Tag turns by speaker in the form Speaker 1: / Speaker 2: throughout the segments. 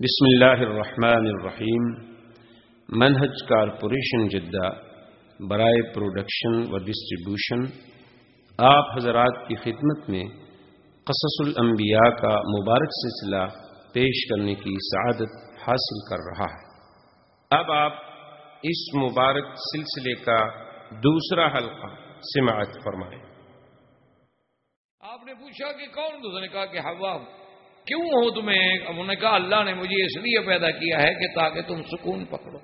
Speaker 1: بسم اللہ الرحمن الرحیم۔ منہج کارپوریشن جدہ، برائے پروڈکشن و ڈسٹریبیوشن، آپ حضرات کی خدمت میں قصص الانبیاء کا مبارک سلسلہ پیش کرنے کی سعادت حاصل کر رہا ہے۔ اب آپ اس مبارک سلسلے کا دوسرا حلقہ سماعت فرمائیں۔
Speaker 2: آپ نے پوچھا کہ کون دوسرے نے کہا کہ ہوا کیوں ہو تمہیں؟ انہوں نے کہا، اللہ نے مجھے اس لیے پیدا کیا ہے کہ تاکہ تم سکون پکڑو،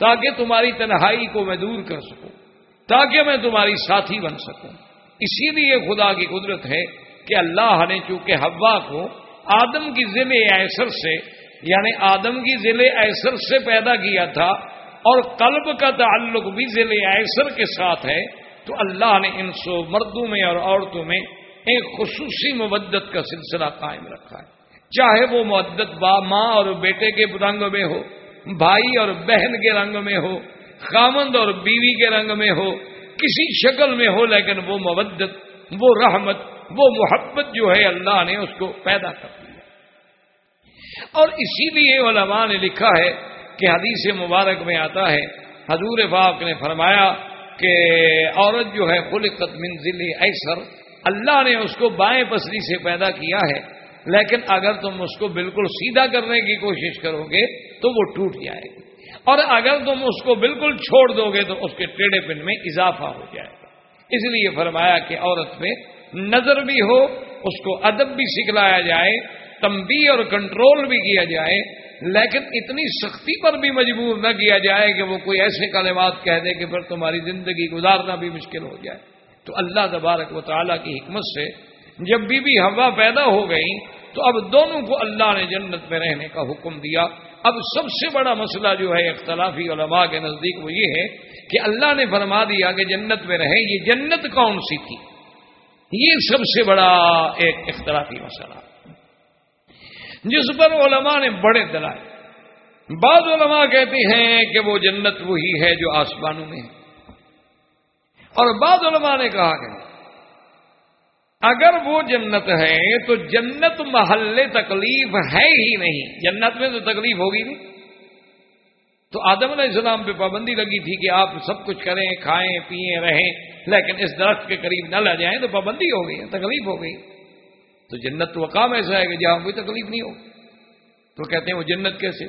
Speaker 2: تاکہ تمہاری تنہائی کو میں دور کر سکوں، تاکہ میں تمہاری ساتھی بن سکوں۔ اسی لیے خدا کی قدرت ہے کہ اللہ نے چونکہ ہوا کو آدم کی ضلع ایسر سے یعنی آدم کی ضلع ایسر سے پیدا کیا تھا اور قلب کا تعلق بھی ضلع ایسر کے ساتھ ہے، تو اللہ نے ان سو مردوں میں اور عورتوں میں ایک خصوصی مبدت کا سلسلہ قائم رکھا ہے۔ چاہے وہ معدت با ماں اور بیٹے کے رنگ میں ہو، بھائی اور بہن کے رنگ میں ہو، خامند اور بیوی کے رنگ میں ہو، کسی شکل میں ہو، لیکن وہ مبدت وہ رحمت، وہ محبت جو ہے اللہ نے اس کو پیدا کر دیا اور اسی لیے علماء نے لکھا ہے کہ حدیث مبارک میں آتا ہے، حضور پاک نے فرمایا کہ عورت جو ہے خلقت منزل ایسر، اللہ نے اس کو بائیں پسری سے پیدا کیا ہے۔ لیکن اگر تم اس کو بالکل سیدھا کرنے کی کوشش کرو گے تو وہ ٹوٹ جائے گی۔ اور اگر تم اس کو بالکل چھوڑ دو گے تو اس کے ٹیڑھے پن میں اضافہ ہو جائے گا۔ اس لیے فرمایا کہ عورت میں نظر بھی ہو، اس کو ادب بھی سکھلایا جائے تمبی اور کنٹرول بھی کیا جائے، لیکن اتنی سختی پر بھی مجبور نہ کیا جائے کہ وہ کوئی ایسے کلمات کہہ دے کہ پھر تمہاری زندگی گزارنا بھی مشکل ہو جائے۔ تو اللہ تبارک و تعالیٰ کی حکمت سے جب بی بی ہوا پیدا ہو گئی تو اب دونوں کو اللہ نے جنت میں رہنے کا حکم دیا۔ اب سب سے بڑا مسئلہ جو ہے اختلافی علماء کے نزدیک وہ یہ ہے کہ اللہ نے فرما دیا کہ جنت میں رہیں، یہ جنت کون سی تھی؟ یہ سب سے بڑا ایک اختلافی مسئلہ۔ جس پر علماء نے بڑے دلائے بعض علماء کہتے ہیں کہ وہ جنت وہی ہے جو آسمانوں میں ہے۔ اور بعض علماء نے کہا کہ اگر وہ جنت ہے تو جنت محل تکلیف ہے ہی نہیں۔ جنت میں تو تکلیف ہوگی نہیں۔ تو آدم علیہ السلام پہ پابندی لگی تھی کہ آپ سب کچھ کریں، کھائیں پیئیں رہیں، لیکن اس درخت کے قریب نہ لے جائیں تو پابندی ہو گئی، تکلیف ہو گئی۔ تو جنت تو کام ایسا ہے کہ جہاں کوئی تکلیف نہیں ہو۔ تو کہتے ہیں وہ جنت کیسے؟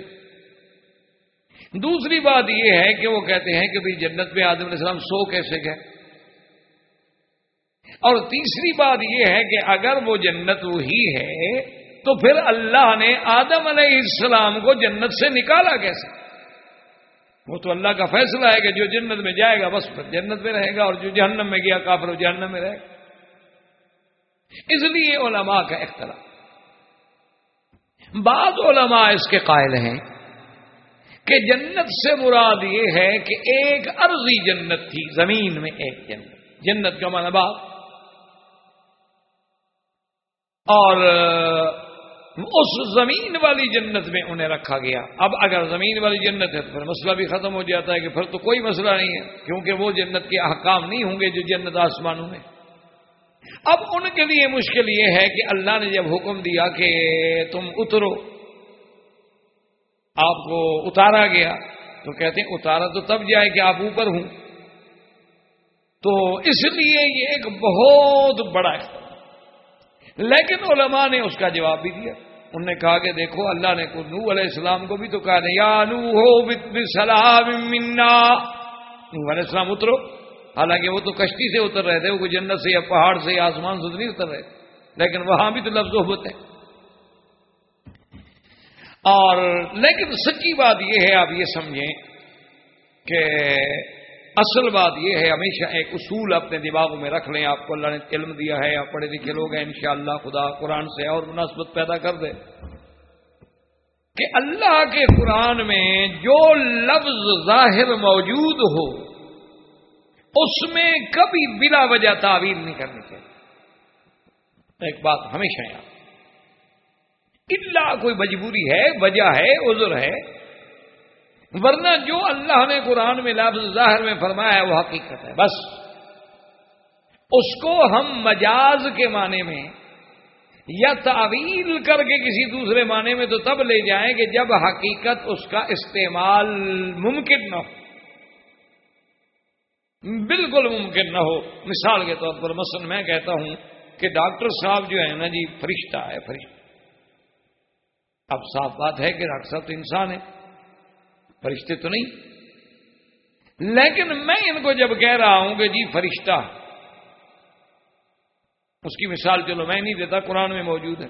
Speaker 2: دوسری بات یہ ہے کہ وہ کہتے ہیں کہ جنت میں آدم علیہ السلام سو کیسے گئے؟ اور تیسری بات یہ ہے کہ اگر وہ جنت وہی ہے، تو پھر اللہ نے آدم علیہ السلام کو جنت سے نکالا کیسے؟ وہ تو اللہ کا فیصلہ ہے کہ جو جنت میں جائے گا، بس پھر جنت میں رہے گا، اور جو جہنم میں گیا، کافر وہ جہنم میں رہے گا۔ اس لیے علماء کا اختلاف۔ بعض علماء اس کے قائل ہیں کہ جنت سے مراد یہ ہے کہ ایک عرضی جنت تھی، زمین میں ایک جنت۔ جنت کا مانا باپ اور اس زمین والی جنت میں انہیں رکھا گیا۔ اب اگر زمین والی جنت ہے تو پھر مسئلہ بھی ختم ہو جاتا ہے کہ پھر تو کوئی مسئلہ نہیں ہے، کیونکہ وہ جنت کے احکام نہیں ہوں گے جو جنت آسمانوں میں۔ اب ان کے لیے مشکل یہ ہے کہ اللہ نے جب حکم دیا کہ تم اترو، آپ کو اتارا گیا، تو کہتے ہیں اتارا تو تب جائے کہ آپ اوپر ہوں۔ تو اس لیے یہ ایک بہت بڑا اختیار لیکن علماء نے اس کا جواب بھی دیا۔ انہوں نے کہا کہ دیکھو، اللہ نے کو نو علیہ السلام کو بھی تو کہا نہیں۔ یا نو ہو سلام منا نو علیہ السلام اترو۔ حالانکہ وہ تو کشتی سے اتر رہے تھے، وہ کوئی جنت سے یا پہاڑ سے یا آسمان سے نہیں اتر رہے۔ لیکن وہاں بھی تو لفظ ہوتے اور لیکن سچی بات یہ ہے، آپ یہ سمجھیں کہ اصل بات یہ ہے، ہمیشہ ایک اصول اپنے دماغوں میں رکھ لیں۔ آپ کو اللہ نے علم دیا ہے، آپ پڑھے لکھے لوگ ہیں۔ انشاءاللہ خدا قرآن سے اور مناسبت پیدا کر دے۔ کہ اللہ کے قرآن میں جو لفظ ظاہر موجود ہو، اس میں کبھی بلا وجہ تعویل نہیں کرنی چاہیے۔ ایک بات ہمیشہ یاد۔ اللہ کوئی مجبوری ہے، وجہ ہے، عذر ہے ورنہ جو اللہ نے قرآن میں لفظ ظاہر میں فرمایا ہے وہ حقیقت ہے، بس۔ اس کو ہم مجاز کے معنی میں یا تعویل کر کے کسی دوسرے معنی میں تو تب لے جائیں کہ جب حقیقت اس کا استعمال ممکن نہ ہو۔ بالکل ممکن نہ ہو۔ مثال کے طور پر مثلا میں کہتا ہوں کہ ڈاکٹر صاحب جو ہے نا جی فرشتہ ہے، فرشتہ۔ اب صاف بات ہے کہ ڈاکٹر صاحب تو انسان ہے فرشتے تو نہیں۔ لیکن میں ان کو جب کہہ رہا ہوں کہ جی فرشتہ، اس کی مثال چلو میں نہیں دیتا، قرآن میں موجود ہے۔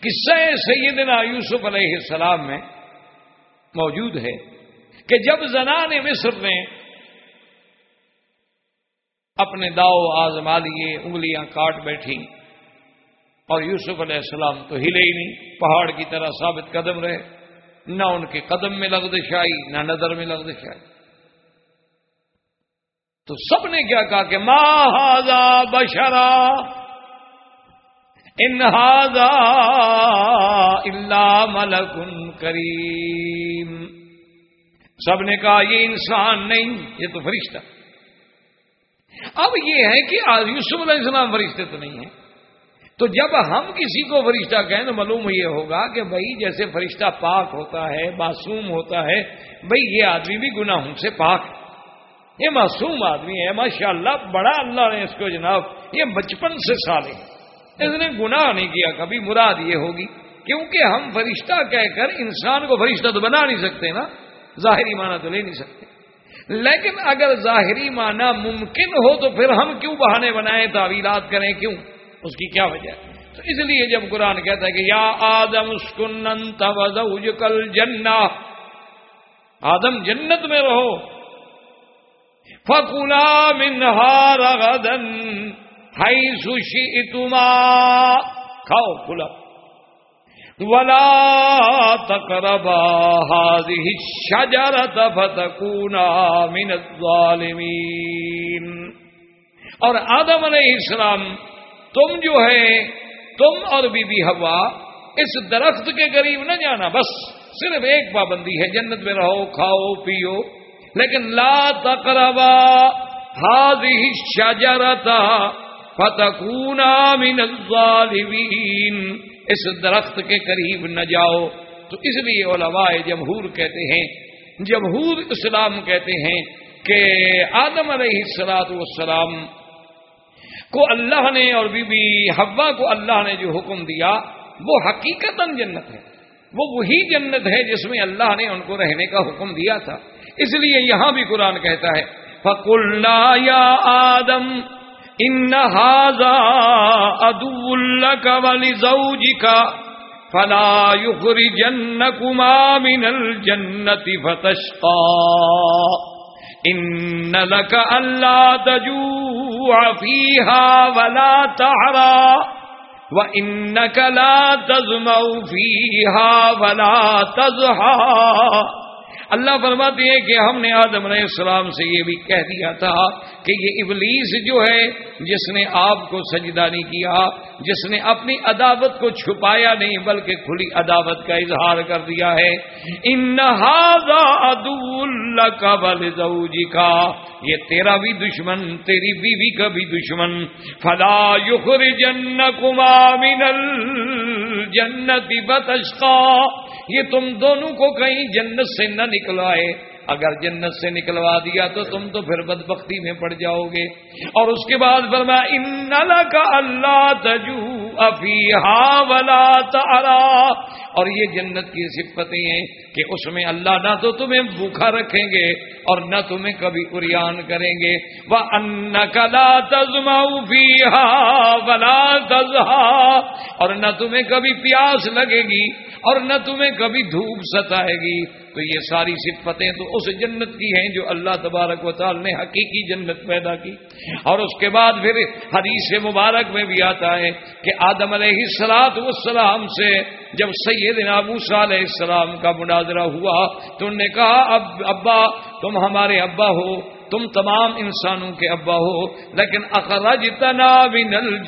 Speaker 2: قصہ سیدنا یوسف علیہ السلام میں موجود ہے کہ جب زنان مصر نے اپنے داؤ آزما لیے، انگلیاں کاٹ بیٹھی اور یوسف علیہ السلام تو ہلے ہی نہیں، پہاڑ کی طرح ثابت قدم رہے۔ نہ ان کے قدم میں لغزش آئی نہ نظر میں لغزش آئی تو سب نے کیا کہا کہ ماں بشرا انہذا اللہ ملکن کریم۔ سب نے کہا یہ انسان نہیں، یہ تو فرشتہ۔ اب یہ ہے کہ یوسف علیہ السلام فرشتے تو نہیں ہیں۔ تو جب ہم کسی کو فرشتہ کہیں تو معلوم یہ ہوگا کہ بھائی جیسے فرشتہ پاک ہوتا ہے، معصوم ہوتا ہے، بھائی یہ آدمی بھی گناہوں سے پاک یہ معصوم آدمی ہے ماشاء اللہ بڑا اللہ نے اس کو جناب، یہ بچپن سے سالے اس نے گناہ نہیں کیا، کبھی مراد یہ ہوگی۔ کیونکہ ہم فرشتہ کہہ کر انسان کو فرشتہ تو بنا نہیں سکتے نا، ظاہری معنی تو لے نہیں سکتے۔ لیکن اگر ظاہری معنی ممکن ہو تو پھر ہم کیوں بہانے بنائیں تعویلات کریں؟ کیوں؟ اس کی کیا وجہ ہے؟ تو اس لیے جب قرآن کہتا ہے کہ یا آدم اسکن کل جنا آدم جنت میں رہو فکلا منہار غدن ہائی سوشی تما کھاؤ پھلا ولا تقربا هذه الشجرة فتكونا من الظالمين اور آدم علیہ السلام تم جو ہے، تم اور بی بی ہوا اس درخت کے قریب نہ جانا، بس صرف ایک پابندی ہے، جنت میں رہو، کھاؤ، پیو۔ لیکن لا تقربا هذه الشجرة فتكونا من الظالمين اس درخت کے قریب نہ جاؤ۔ تو اس لیے علماء جمہور کہتے ہیں، جمہور اسلام کہتے ہیں کہ آدم علیہ السلاط والسلام کو اللہ نے اور بی بی ہوا کو اللہ نے جو حکم دیا، وہ حقیقت جنت ہے۔ وہ وہی جنت ہے جس میں اللہ نے ان کو رہنے کا حکم دیا تھا۔ اس لیے یہاں بھی قرآن کہتا ہے فکل یا آدم ان هذا ادو لك ولزوجك، فلا يخرجنكما من الجنة فتشقى۔ ان لك الا تجوع فيها ولا تعرى وانك لا تزمع فيها ولا تزهى اللہ فرماتے ہیں کہ ہم نے آدم علیہ السلام سے یہ بھی کہہ دیا تھا کہ یہ ابلیس جو ہے، جس نے آپ کو سجدہ نہیں کیا، جس نے اپنی عداوت کو چھپایا نہیں، بلکہ کھلی عداوت کا اظہار کر دیا ہے۔ جی کا یہ تیرا بھی دشمن، تیری بیوی کا بھی دشمن۔ فلا یخر جن کما جنتی بتشکا یہ تم دونوں کو کہیں جنت سے نہ نہ نکلوائے۔ اگر جنت سے نکلوا دیا تو تم تو پھر بدبختی میں پڑ جاؤ گے۔ اور اس کے بعد فرما ان کا اللہ تجو ابھی ولا تارا اور یہ جنت کی صفتیں ہیں کہ اس میں اللہ نہ تو تمہیں بھوکھا رکھیں گے اور نہ تمہیں کبھی اریان کریں گے۔ وہ ان کلا تزما بھی ولا تزہا اور نہ تمہیں کبھی پیاس لگے گی اور نہ تمہیں کبھی دھوپ ستائے گی۔ تو یہ ساری صفتیں تو اس جنت کی ہیں جو اللہ تبارک و تعالی نے حقیقی جنت پیدا کی۔ اور اس کے بعد پھر حدیث مبارک میں بھی آتا ہے کہ آدم علیہ السلاط والسلام سے جب سید ابو علیہ السلام کا مناظرہ ہوا تو انہوں نے کہا، اب ابا، تم ہمارے ابا ہو۔ تم تمام انسانوں کے ابا ہو، لیکن اخراج تنا بنل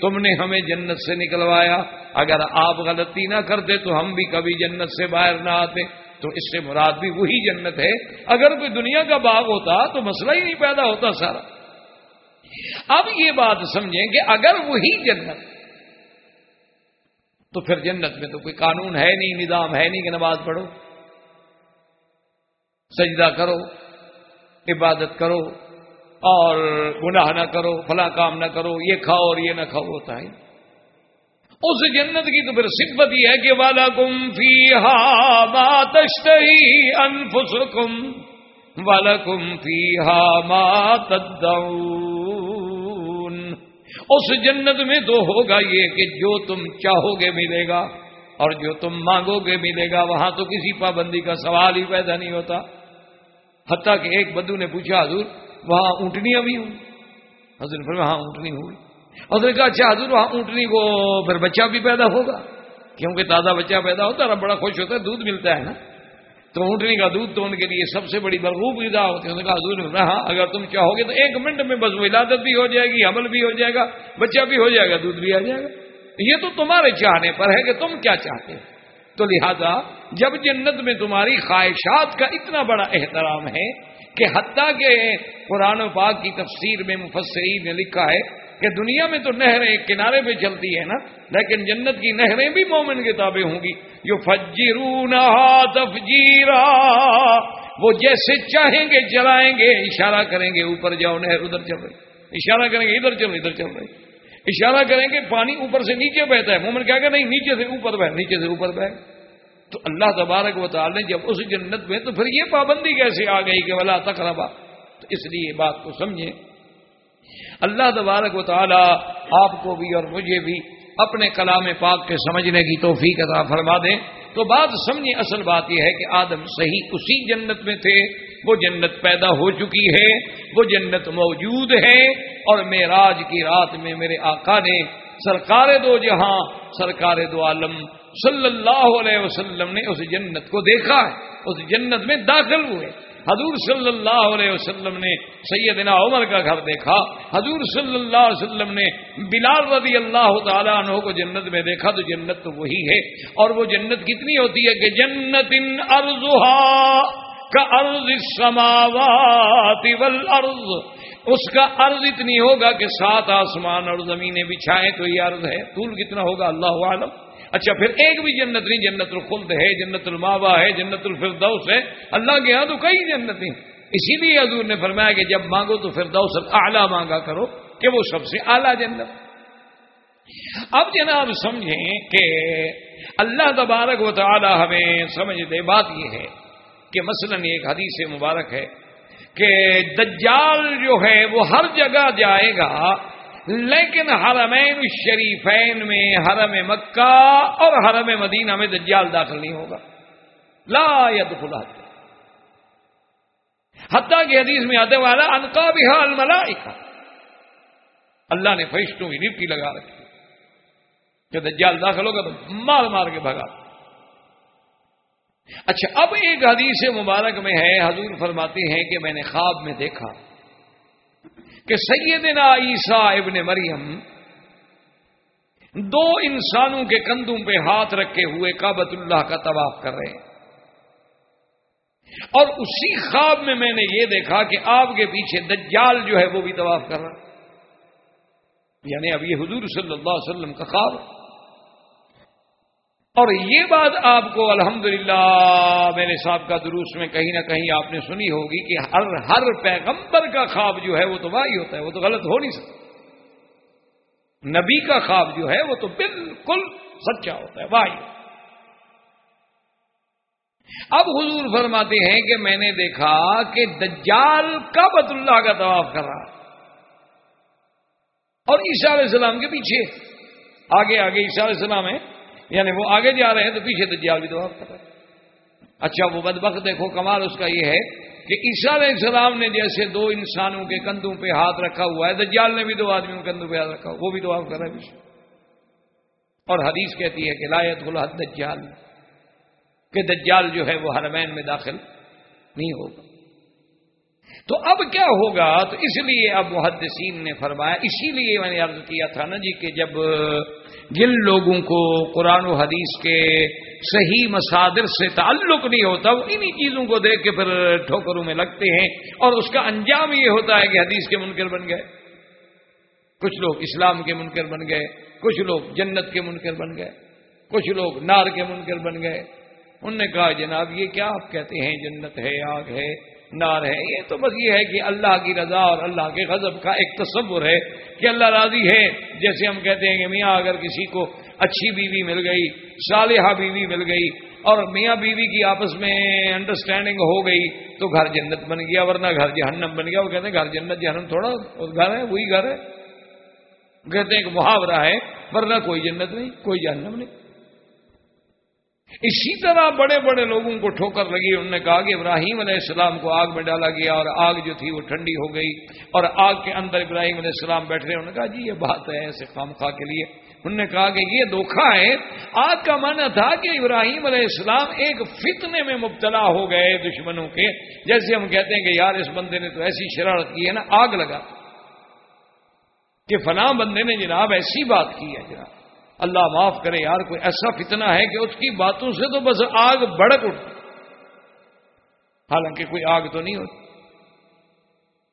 Speaker 2: تم نے ہمیں جنت سے نکلوایا۔ اگر آپ غلطی نہ کرتے تو ہم بھی کبھی جنت سے باہر نہ آتے۔ تو اس سے مراد بھی وہی جنت ہے۔ اگر کوئی دنیا کا باغ ہوتا تو مسئلہ ہی نہیں پیدا ہوتا سارا۔ اب یہ بات سمجھیں کہ اگر وہی جنت، تو پھر جنت میں تو کوئی قانون ہے نہیں، نظام ہے نہیں کہ نماز پڑھو، سجدہ کرو۔ عبادت کرو اور گناہ نہ کرو فلاں کام نہ کرو، یہ کھاؤ اور یہ نہ کھاؤ، ہوتا ہے۔ اس جنت کی تو پھر صفت ہی ہے کہ والا کم فی ہا ماتشت انفسکم والا کم فی ہا مات اس جنت میں تو ہوگا یہ کہ جو تم چاہو گے ملے گا اور جو تم مانگو گے ملے گا، وہاں تو کسی پابندی کا سوال ہی پیدا نہیں ہوتا۔ حتیٰ کہ ایک بدو نے پوچھا، حضور، وہاں اونٹنیاں بھی ہوں؟ حضور پھر وہاں اونٹنی ہوئی اور نے کہا اچھا حضور، وہاں اونٹنی کو پھر بچہ بھی پیدا ہوگا؟ کیونکہ تازہ بچہ پیدا ہوتا ہے بڑا خوش ہوتا ہے، دودھ ملتا ہے، نا۔ تو اونٹنی کا دودھ تو ان کے لیے سب سے بڑی برغوب غذا ہوتی ہے۔ کہا، حضور ہاں اگر تم چاہو گے تو ایک منٹ میں بس ولادت بھی ہو جائے گی، عمل بھی ہو جائے گا، بچہ بھی ہو جائے گا، دودھ بھی آ جائے گا۔ یہ تو تمہارے چاہنے پر ہے کہ تم کیا چاہتے تو لہذا جب جنت میں تمہاری خواہشات کا اتنا بڑا احترام ہے کہ حتیٰ کہ قرآن و پاک کی تفسیر میں مفسرین نے لکھا ہے کہ دنیا میں تو نہریں کنارے پہ چلتی ہے نا، لیکن جنت کی نہریں بھی مومن کتابیں ہوں گی۔ جو فجرون تفجیرا، وہ جیسے چاہیں گے چلائیں گے، اشارہ کریں گے، اوپر جاؤ، نہر ادھر چل رہی، اشارہ کریں گے، ادھر چل ادھر چل رہی۔ اشارہ کریں گے پانی اوپر سے نیچے بہتا ہے۔ مومن کیا کہ نہیں، نیچے سے اوپر بہ، نیچے سے اوپر بہ۔ تو اللہ تبارک و تعالی نے جب اس جنت میں، تو پھر یہ پابندی کیسے آ گئی کہ ولا تقربا؟ تو اس لیے بات کو سمجھیں۔ اللہ تبارک و تعالی آپ کو بھی اور مجھے بھی اپنے کلام پاک کے سمجھنے کی توفیق عطا فرما دیں۔ تو بات سمجھیں، اصل بات یہ ہے کہ آدم صحیح اسی جنت میں تھے۔ وہ جنت پیدا ہو چکی ہے، وہ جنت موجود ہے اور میراج کی رات میں میرے آقا نے سرکار دو جہاں، سرکار دو عالم صلی اللہ علیہ وسلم نے اس جنت کو دیکھا ہے، اس جنت میں داخل ہوئے۔ حضور صلی اللہ علیہ وسلم نے سیدنا عمر کا گھر دیکھا۔ حضور صلی اللہ علیہ وسلم نے بلال رضی اللہ تعالیٰ عنہ کو جنت میں دیکھا، تو جنت تو وہی ہے۔ اور وہ جنت کتنی ہوتی ہے کہ جنت ان کا ارض سماوات والارض۔ اس کا عرض اتنی ہوگا کہ سات آسمان اور زمینیں بچھائیں تو یہ عرض ہے۔ طول کتنا ہوگا؟ اللہ عالم اچھا پھر ایک بھی جنت نہیں، جنت الخلد ہے، جنت الماوا ہے، جنت الفردوس ہے۔ اللہ کے یہاں تو کئی جنت ہیں اسی لیے حضور نے فرمایا کہ جب مانگو تو فردوس اعلیٰ مانگا کرو کہ وہ سب سے اعلیٰ جنت۔ اب جناب سمجھیں کہ اللہ تبارک و تعالی ہمیں سمجھ دے، بات یہ ہے کہ مثلا ایک حدیث مبارک ہے کہ دجال جو ہے وہ ہر جگہ جائے گا، لیکن حرمین شریفین میں، حرم مکہ اور حرم مدینہ میں دجال داخل نہیں ہوگا۔ لا يدخل حتیٰ کی حدیث میں آتے والا انقا بھی الملائکہ۔ اللہ نے فرشتوں کی ڈپٹی لگا رکھی۔ کہ دجال داخل ہوگا تو مار مار کے بھگا۔ اچھا اب ایک حدیث مبارک میں ہے، حضور فرماتے ہیں کہ میں نے خواب میں دیکھا کہ سیدنا عیسیٰ ابن مریم دو انسانوں کے کندھوں پہ ہاتھ رکھے ہوئے کابت اللہ کا طواف کر رہے ہیں۔ اور اسی خواب میں میں نے یہ دیکھا کہ آپ کے پیچھے دجال جو ہے وہ بھی طواف کر رہا یعنی اب یہ حضور صلی اللہ علیہ وسلم کا خواب۔ اور یہ بات آپ کو الحمدللہ میرے صاحب کا دروس میں کہیں نہ کہیں آپ نے سنی ہوگی کہ ہر ہر پیغمبر کا خواب جو ہے وہ تو واہی ہوتا ہے، وہ تو غلط ہو نہیں سکتا۔ نبی کا خواب جو ہے وہ تو بالکل سچا ہوتا ہے واہی اب حضور فرماتے ہیں کہ میں نے دیکھا کہ دجال کا بت اللہ کا طواف کر رہا اور عیسیٰ علیہ السلام کے پیچھے۔ آگے آگے عیسیٰ علیہ السلام ہے یعنی وہ آگے جا رہے ہیں تو پیچھے دجال بھی دعا کر رہے اچھا وہ بدبخت دیکھو، کمال اس کا یہ ہے کہ عیسیٰ علیہ السلام نے جیسے دو انسانوں کے کندھوں پہ ہاتھ رکھا ہوا ہے، دجال نے بھی دو آدمیوں کے کندھوں پہ ہاتھ رکھا ہوا، وہ بھی دعا کر رہا ہے اور حدیث کہتی ہے کہ لایت الحد دجال، کہ دجال جو ہے وہ حرمین میں داخل نہیں ہوگا۔ تو اب کیا ہوگا؟ تو اس لیے اب محدثین نے فرمایا، اسی لیے میں نے عرض کیا تھا نا جی کہ جب جن لوگوں کو قرآن و حدیث کے صحیح مسادر سے تعلق نہیں ہوتا، وہ انہی چیزوں کو دیکھ کے پھر ٹھوکروں میں لگتے ہیں۔ اور اس کا انجام یہ ہوتا ہے کہ حدیث کے منکر بن گئے۔ کچھ لوگ اسلام کے منکر بن گئے، کچھ لوگ جنت کے منکر بن گئے، کچھ لوگ نار کے منکر بن گئے۔ انہوں نے کہا، جناب، یہ کیا آپ کہتے ہیں جنت ہے، آگ ہے؟ نار ہے۔ یہ تو بس یہ ہے کہ اللہ کی رضا اور اللہ کے غضب کا ایک تصور ہے کہ اللہ راضی ہے۔ جیسے ہم کہتے ہیں کہ میاں اگر کسی کو اچھی بیوی مل گئی، صالحہ بیوی مل گئی اور میاں بیوی کی آپس میں انڈرسٹینڈنگ ہو گئی تو گھر جنت بن گیا، ورنہ گھر جہنم بن گیا۔ وہ کہتے ہیں گھر جنت، جہنم تھوڑا گھر ہے، وہی گھر ہے۔ کہتے ہیں کہ محاورہ ہے، ورنہ کوئی جنت نہیں، کوئی جہنم نہیں۔ اسی طرح بڑے بڑے لوگوں کو ٹھوکر لگی، انہوں نے کہا کہ ابراہیم علیہ السلام کو آگ میں ڈالا گیا اور آگ جو تھی وہ ٹھنڈی ہو گئی اور آگ کے اندر ابراہیم علیہ السلام بیٹھ رہے، انہوں نے کہا جی یہ بات ہے، ایسے خام خواہ کے لیے۔ انہوں نے کہا کہ یہ دھوکھا ہے۔ آگ کا مانا تھا کہ ابراہیم علیہ السلام ایک فتنے میں مبتلا ہو گئے دشمنوں کے۔ جیسے ہم کہتے ہیں کہ یار، اس بندے نے تو ایسی شرارت کی ہے نا، آگ لگا۔ کہ فلاں بندے نے جناب ایسی بات کی ہے جناب۔ اللہ معاف کرے یار، کوئی ایسا فتنہ ہے کہ اس کی باتوں سے تو بس آگ بڑک اٹھتی حالانکہ کوئی آگ تو نہیں ہوتی۔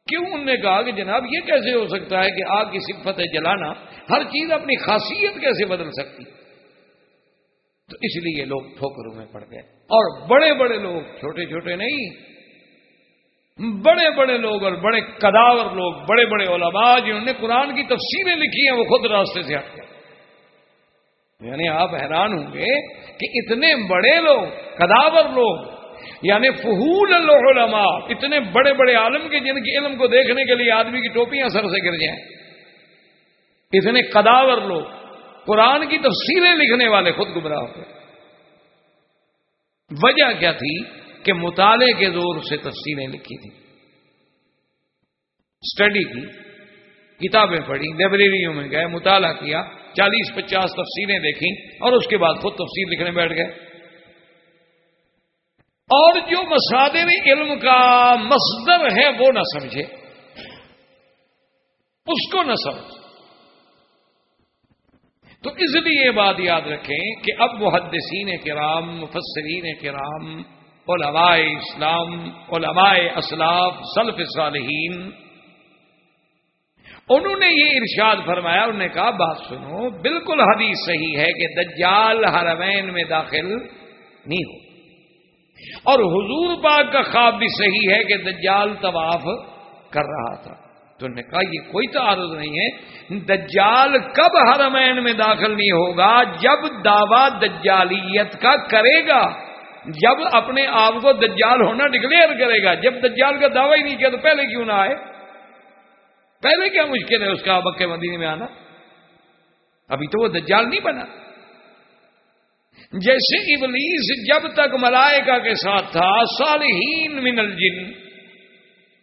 Speaker 2: کیوں انہوں نے کہا کہ جناب یہ کیسے ہو سکتا ہے کہ آگ کی صفت ہے جلانا؟ ہر چیز اپنی خاصیت کیسے بدل سکتی؟ تو اس لیے لوگ ٹھوکروں میں پڑ گئے۔ اور بڑے بڑے لوگ، چھوٹے چھوٹے نہیں، بڑے بڑے لوگ اور بڑے کداور لوگ، بڑے بڑے علماء جنہوں نے قرآن کی تفصیلیں لکھی ہیں، وہ خود راستے سے ہٹ گئے۔ یعنی آپ حیران ہوں گے کہ اتنے بڑے لوگ، کداور لوگ یعنی فہول العلماء، اتنے بڑے بڑے عالم کے جن کے علم کو دیکھنے کے لیے آدمی کی ٹوپیاں سر سے گر جائیں۔ اتنے کداور لوگ، قرآن کی تفصیلیں لکھنے والے خود گمراہ ہو وجہ کیا تھی کہ مطالعے کے زور سے تفصیلیں لکھی تھی اسٹڈی کی، کتابیں پڑھی، لائبریریوں میں گئے، مطالعہ کیا۔ چالیس پچاس تفصیلیں دیکھیں اور اس کے بعد خود تفصیل لکھنے بیٹھ گئے۔ اور جو مسادر علم کا مصدر ہے وہ نہ سمجھے۔ اس کو نہ سمجھ۔ تو اس لیے یہ بات یاد رکھیں کہ اب محدثین کرام، مفسرین کرام، علماء اسلام، علماء اسلاف، سلف صالحین انہوں نے یہ ارشاد فرمایا، انہوں نے کہا، بات سنو، بالکل حدیث صحیح ہے کہ دجال حرمین میں داخل نہیں ہو۔ اور حضور پاک کا خواب بھی صحیح ہے کہ دجال طواف کر رہا تھا۔ تو نے کہا، یہ کوئی تعارض نہیں ہے۔ دجال کب حرمین میں داخل نہیں ہوگا؟ جب دعوی دجالیت کا کرے گا۔ جب اپنے آپ کو دجال ہونا ڈکلیئر کرے گا۔ جب دجال کا دعوی ہی نہیں کیا تو پہلے کیوں نہ آئے؟ پہلے کیا مشکل ہے اس کا مکہ مدینے میں آنا؟ ابھی تو وہ دجال نہیں بنا۔ جیسے ابلیس جب تک ملائکہ کے ساتھ تھا، صالحین من الجن۔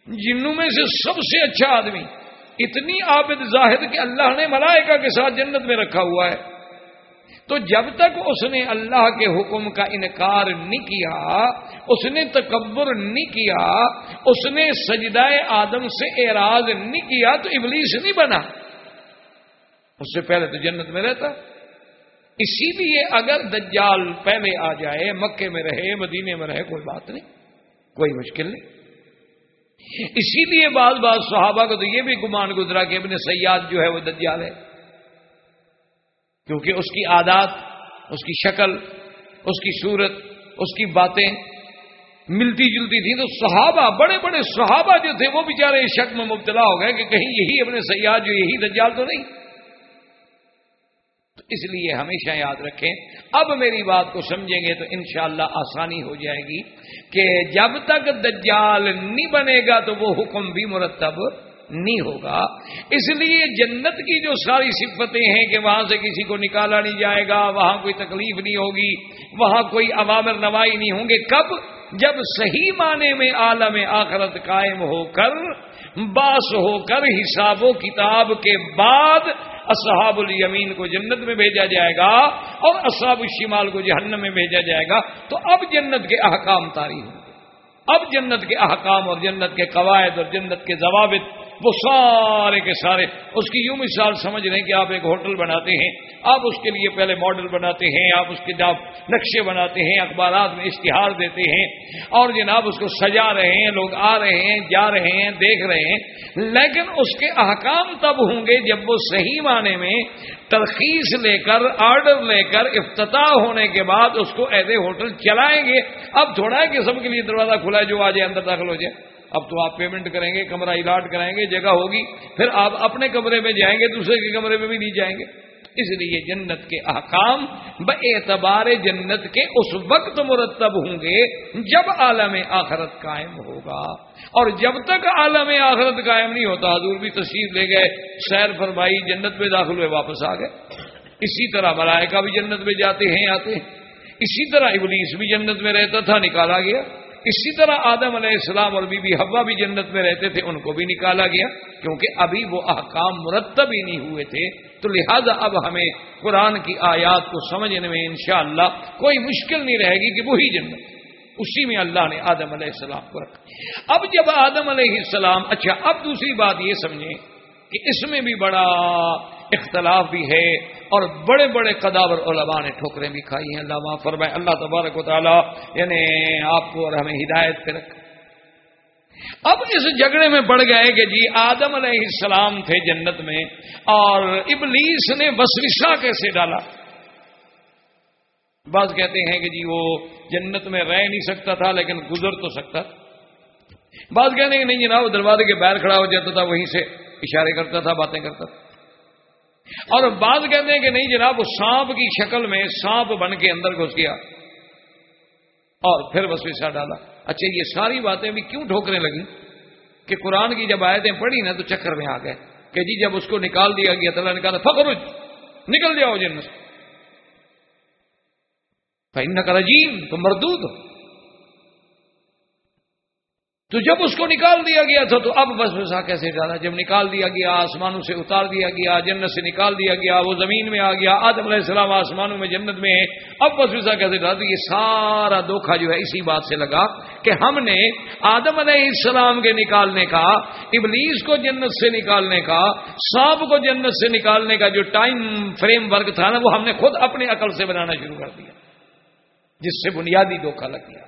Speaker 2: جنوں میں سے سب سے اچھا آدمی۔ اتنی عابد ظاہر کہ اللہ نے ملائکہ کے ساتھ جنت میں رکھا ہوا ہے۔ تو جب تک اس نے اللہ کے حکم کا انکار نہیں کیا، اس نے تکبر نہیں کیا، اس نے سجدائے آدم سے اعراض نہیں کیا، تو ابلیس نہیں بنا۔ اس سے پہلے تو جنت میں رہتا۔ اسی لیے اگر دجال پہلے آ جائے، مکے میں رہے، مدینے میں رہے، کوئی بات نہیں، کوئی مشکل نہیں۔ اسی لیے بعض بعض صحابہ کو تو یہ بھی گمان گزرا کہ ابن سیاد جو ہے وہ دجال ہے۔ کیونکہ اس کی عادات، اس کی شکل، اس کی صورت، اس کی باتیں ملتی جلتی تھی تو صحابہ، بڑے بڑے صحابہ جو تھے، وہ بیچارے اس شک میں مبتلا ہو گئے کہ کہیں یہی اپنے سیاح جو یہی دجال تو نہیں۔ تو اس لیے ہمیشہ یاد رکھیں، اب میری بات کو سمجھیں گے تو انشاءاللہ آسانی ہو جائے گی کہ جب تک دجال نہیں بنے گا تو وہ حکم بھی مرتب نہیں ہوگا۔ اس لیے جنت کی جو ساری صفتیں ہیں کہ وہاں سے کسی کو نکالا نہیں جائے گا، وہاں کوئی تکلیف نہیں ہوگی، وہاں کوئی عوامر نوائی نہیں ہوں گے۔ کب؟ جب صحیح معنی میں عالم آخرت قائم ہو کر، باس ہو کر حساب و کتاب کے بعد اصحاب الیمین کو جنت میں بھیجا جائے گا اور اصحاب الشمال کو جہنم میں بھیجا جائے گا، تو اب جنت کے احکام تاری ہوں گے۔ اب جنت کے احکام اور جنت کے قواعد اور جنت کے ضوابط وہ سارے کے سارے، اس کی یوں مثال سمجھ رہے ہیں کہ آپ ایک ہوٹل بناتے ہیں، آپ اس کے لیے پہلے ماڈل بناتے ہیں، آپ اس کے جب نقشے بناتے ہیں، اخبارات میں اشتہار دیتے ہیں، اور جناب اس کو سجا رہے ہیں، لوگ آ رہے ہیں، جا رہے ہیں، دیکھ رہے ہیں، لیکن اس کے احکام تب ہوں گے جب وہ صحیح معنی میں ترخیص لے کر، آرڈر لے کر، افتتاح ہونے کے بعد اس کو ایسے ہوٹل چلائیں گے۔ اب تھوڑا ہے کہ سب کے لیے دروازہ کھلا ہے جو آ جائے، اندر داخل ہو جائے۔ اب تو آپ پیمنٹ کریں گے، کمرہ الاٹ کرائیں گے، جگہ ہوگی، پھر آپ اپنے کمرے میں جائیں گے، دوسرے کے کمرے میں بھی نہیں جائیں گے۔ اس لیے جنت کے احکام اعتبار جنت کے اس وقت مرتب ہوں گے جب عالم آخرت قائم ہوگا۔ اور جب تک عالم آخرت قائم نہیں ہوتا، حضور بھی تصویر لے گئے، سیر فرمائی، جنت میں داخل ہوئے، واپس آ گئے۔ اسی طرح ملائکہ بھی جنت میں جاتے ہیں، آتے ہیں۔ اسی طرح ابلیس بھی جنت میں رہتا تھا، نکالا گیا۔ اسی طرح آدم علیہ السلام اور بی بی ہوا بھی جنت میں رہتے تھے، ان کو بھی نکالا گیا، کیونکہ ابھی وہ احکام مرتب ہی نہیں ہوئے تھے۔ تو لہذا اب ہمیں قرآن کی آیات کو سمجھنے میں انشاءاللہ کوئی مشکل نہیں رہے گی کہ وہی جنت۔ اسی میں اللہ نے آدم علیہ السلام کو رکھا۔ اب جب آدم علیہ السلام اچھا اب دوسری بات یہ سمجھیں کہ اس میں بھی بڑا اختلاف بھی ہے اور بڑے بڑے قداور علماء نے ٹھوکریں بھی کھائی ہیں۔ اللہ فرمائے۔ اللہ تبارک و تعالیٰ یعنی آپ کو اور ہمیں ہدایت پہ رکھ اب اس جھگڑے میں پڑ گئے کہ جی آدم علیہ السلام تھے جنت میں اور ابلیس نے وسوسا کیسے ڈالا؟ بعض کہتے ہیں کہ جی وہ جنت میں رہ نہیں سکتا تھا لیکن گزر تو سکتا بعض کہتے ہیں کہ نہیں جناب دروازے کے باہر کھڑا ہو جاتا تھا وہیں سے اشارے کرتا تھا، باتیں کرتا تھا۔ اور بعض کہتے ہیں کہ نہیں جناب، وہ سانپ کی شکل میں سانپ بن کے اندر گھس گیا۔ اور پھر وسوسہ ڈالا۔ اچھا یہ ساری باتیں بھی کیوں ٹھوکنے لگی کہ قرآن کی جب آیتیں پڑھی نا تو چکر میں آ گئے۔ کہ جی جب اس کو نکال دیا گیا تعالیٰ نکالا فخرج، نکل جاؤ جن سے کا رجیم تو مردود ہو۔ تو جب اس کو نکال دیا گیا تھا تو اب بس بسا کیسے ڈالا؟ جب نکال دیا گیا، آسمانوں سے اتار دیا گیا، جنت سے نکال دیا گیا، وہ زمین میں آ گیا، آدم علیہ السلام آسمانوں میں جنت میں ہے اب بس بسا کیسے ڈالا؟ تو یہ سارا دھوکھا جو ہے اسی بات سے لگا کہ ہم نے آدم علیہ السلام کے نکالنے کا، ابلیس کو جنت سے نکالنے کا سانپ کو جنت سے نکالنے کا جو ٹائم فریم ورک تھا نا، وہ ہم نے خود اپنی عقل سے بنانا شروع کر دیا، جس سے بنیادی دھوکھا لگ گیا۔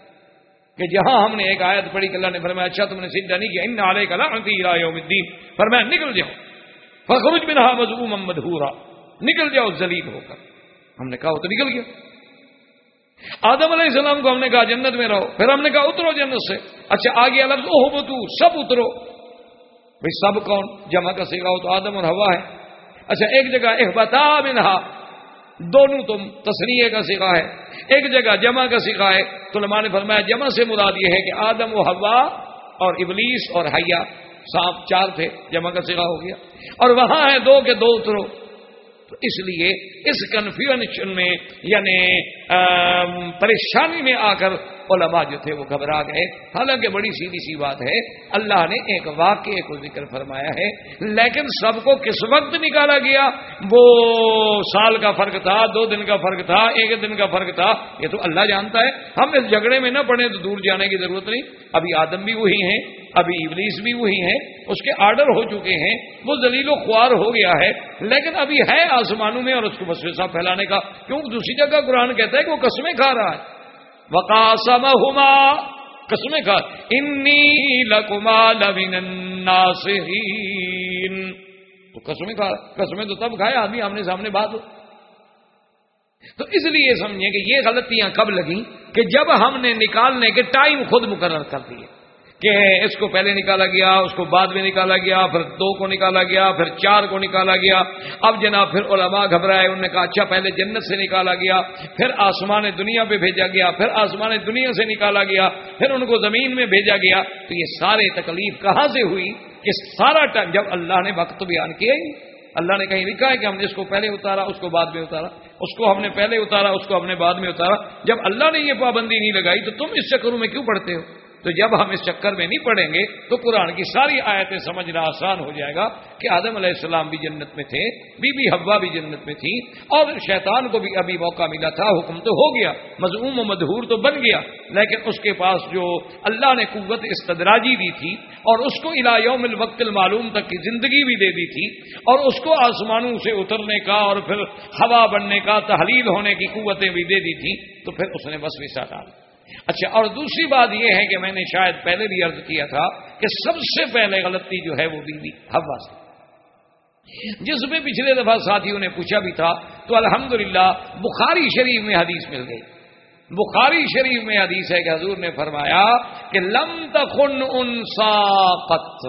Speaker 2: کہ جہاں ہم نے ایک آیت پڑھی کہ اللہ نے فرمایا اچھا تم نے سیدھا نہیں کیا، ان علیہ کا لعنتی یوم الدین فرمایا، نکل جاؤ۔ فخرج منها مذموما مدحورا۔ نکل جاؤ، ذلیل ہو کر۔ ہم نے کہا، وہ تو نکل گیا۔ آدم علیہ السلام کو ہم نے کہا، جنت میں رہو۔ پھر ہم نے کہا، اترو جنت سے۔ اچھا آگے لفظ اوہ تو سب اترو۔ بھائی سب کون؟ جمع کا سکھاؤ تو آدم اور ہوا ہے۔ اچھا ایک جگہ احبتا منہا۔ دونوں تم تصریح کا سکھا ہے، ایک جگہ جمع کا سکھا ہے۔ تو علماء نے فرمایا، جمع سے مراد یہ ہے کہ آدم و ہوا اور ابلیس اور حیا سانپ چار تھے، جمع کا سکھا ہو گیا۔ اور وہاں ہے دو کے دو اترو۔ تو اس لیے اس کنفیوژن میں یعنی پریشانی میں آ کر علماء جو تھے وہ گھبرا گئے۔ حالانکہ بڑی سیدھی سی بات ہے، اللہ نے ایک واقعے کو ذکر فرمایا ہے، لیکن سب کو کس وقت نکالا گیا؟ وہ سال کا فرق تھا، دو دن کا فرق تھا، ایک دن کا فرق تھا، یہ تو اللہ جانتا ہے۔ ہم اس جھگڑے میں نہ پڑے تو دور جانے کی ضرورت نہیں۔ ابھی آدم بھی وہی ہیں، ابھی ابلیس بھی وہی ہیں، اس کے آرڈر ہو چکے ہیں، وہ زلیل و خوار ہو گیا ہے۔ لیکن ابھی ہے آسمانوں میں اور اس کو بس پھیلانے کا۔ کیوں؟ دوسری جگہ قرآن کہتا ہے کہ وہ قسمیں کھا رہا ہے۔ وقاسم ہوما قسمیں کا انی لکما لمن الناصحین تو قسمیں کا قسمیں تو تب کھایا آدمی آمنے سامنے بات ہو. تو اس لیے سمجھیں کہ یہ غلطیاں کب لگیں کہ جب ہم نے نکالنے کے ٹائم خود مقرر کر دیے۔ کہ اس کو پہلے نکالا گیا، اس کو بعد میں نکالا گیا، پھر دو کو نکالا گیا، پھر چار کو نکالا گیا۔ اب جناب پھر علماء گھبرائے، انہوں نے کہا اچھا پہلے جنت سے نکالا گیا، پھر آسمان دنیا پہ بھیجا گیا، پھر آسمان دنیا سے نکالا گیا، پھر ان کو زمین میں بھیجا گیا۔ تو یہ سارے تکلیف کہاں سے ہوئی؟ کہ سارا ٹائم جب اللہ نے وقت بیان کیا ہی اللہ نے کہیں لکھا ہے کہ ہم نے اس کو پہلے اتارا، اس کو بعد میں اتارا، اس کو ہم نے پہلے اتارا، اس کو ہم نے بعد میں اتارا۔ جب اللہ نے یہ پابندی نہیں لگائی تو تم اس چکروں میں کیوں پڑھتے ہو؟ تو جب ہم اس چکر میں نہیں پڑیں گے تو قرآن کی ساری آیتیں سمجھنا آسان ہو جائے گا کہ آدم علیہ السلام بھی جنت میں تھے، بی بی حوا بھی جنت میں تھی اور شیطان کو بھی ابھی موقع ملا تھا، حکم تو ہو گیا مضموم و مدہور تو بن گیا، لیکن اس کے پاس جو اللہ نے قوت استدراجی دی تھی، اور اس کو یوم الوقت المعلوم تک کی زندگی بھی دے دی تھی، اور اس کو آسمانوں سے اترنے کا اور پھر ہوا بننے کا تحلیل ہونے کی قوتیں بھی دے دی تھی تو پھر اس نے بس وسا ڈالا اچھا اور دوسری بات یہ ہے کہ میں نے شاید پہلے بھی عرض کیا تھا کہ سب سے پہلے غلطی جو ہے وہ بیوی ہوا سے۔ جس میں پچھلے دفعہ ساتھیوں نے پوچھا بھی تھا، تو الحمدللہ بخاری شریف میں حدیث مل گئی۔ بخاری شریف میں حدیث ہے کہ حضور نے فرمایا کہ لم تخن ان ساقت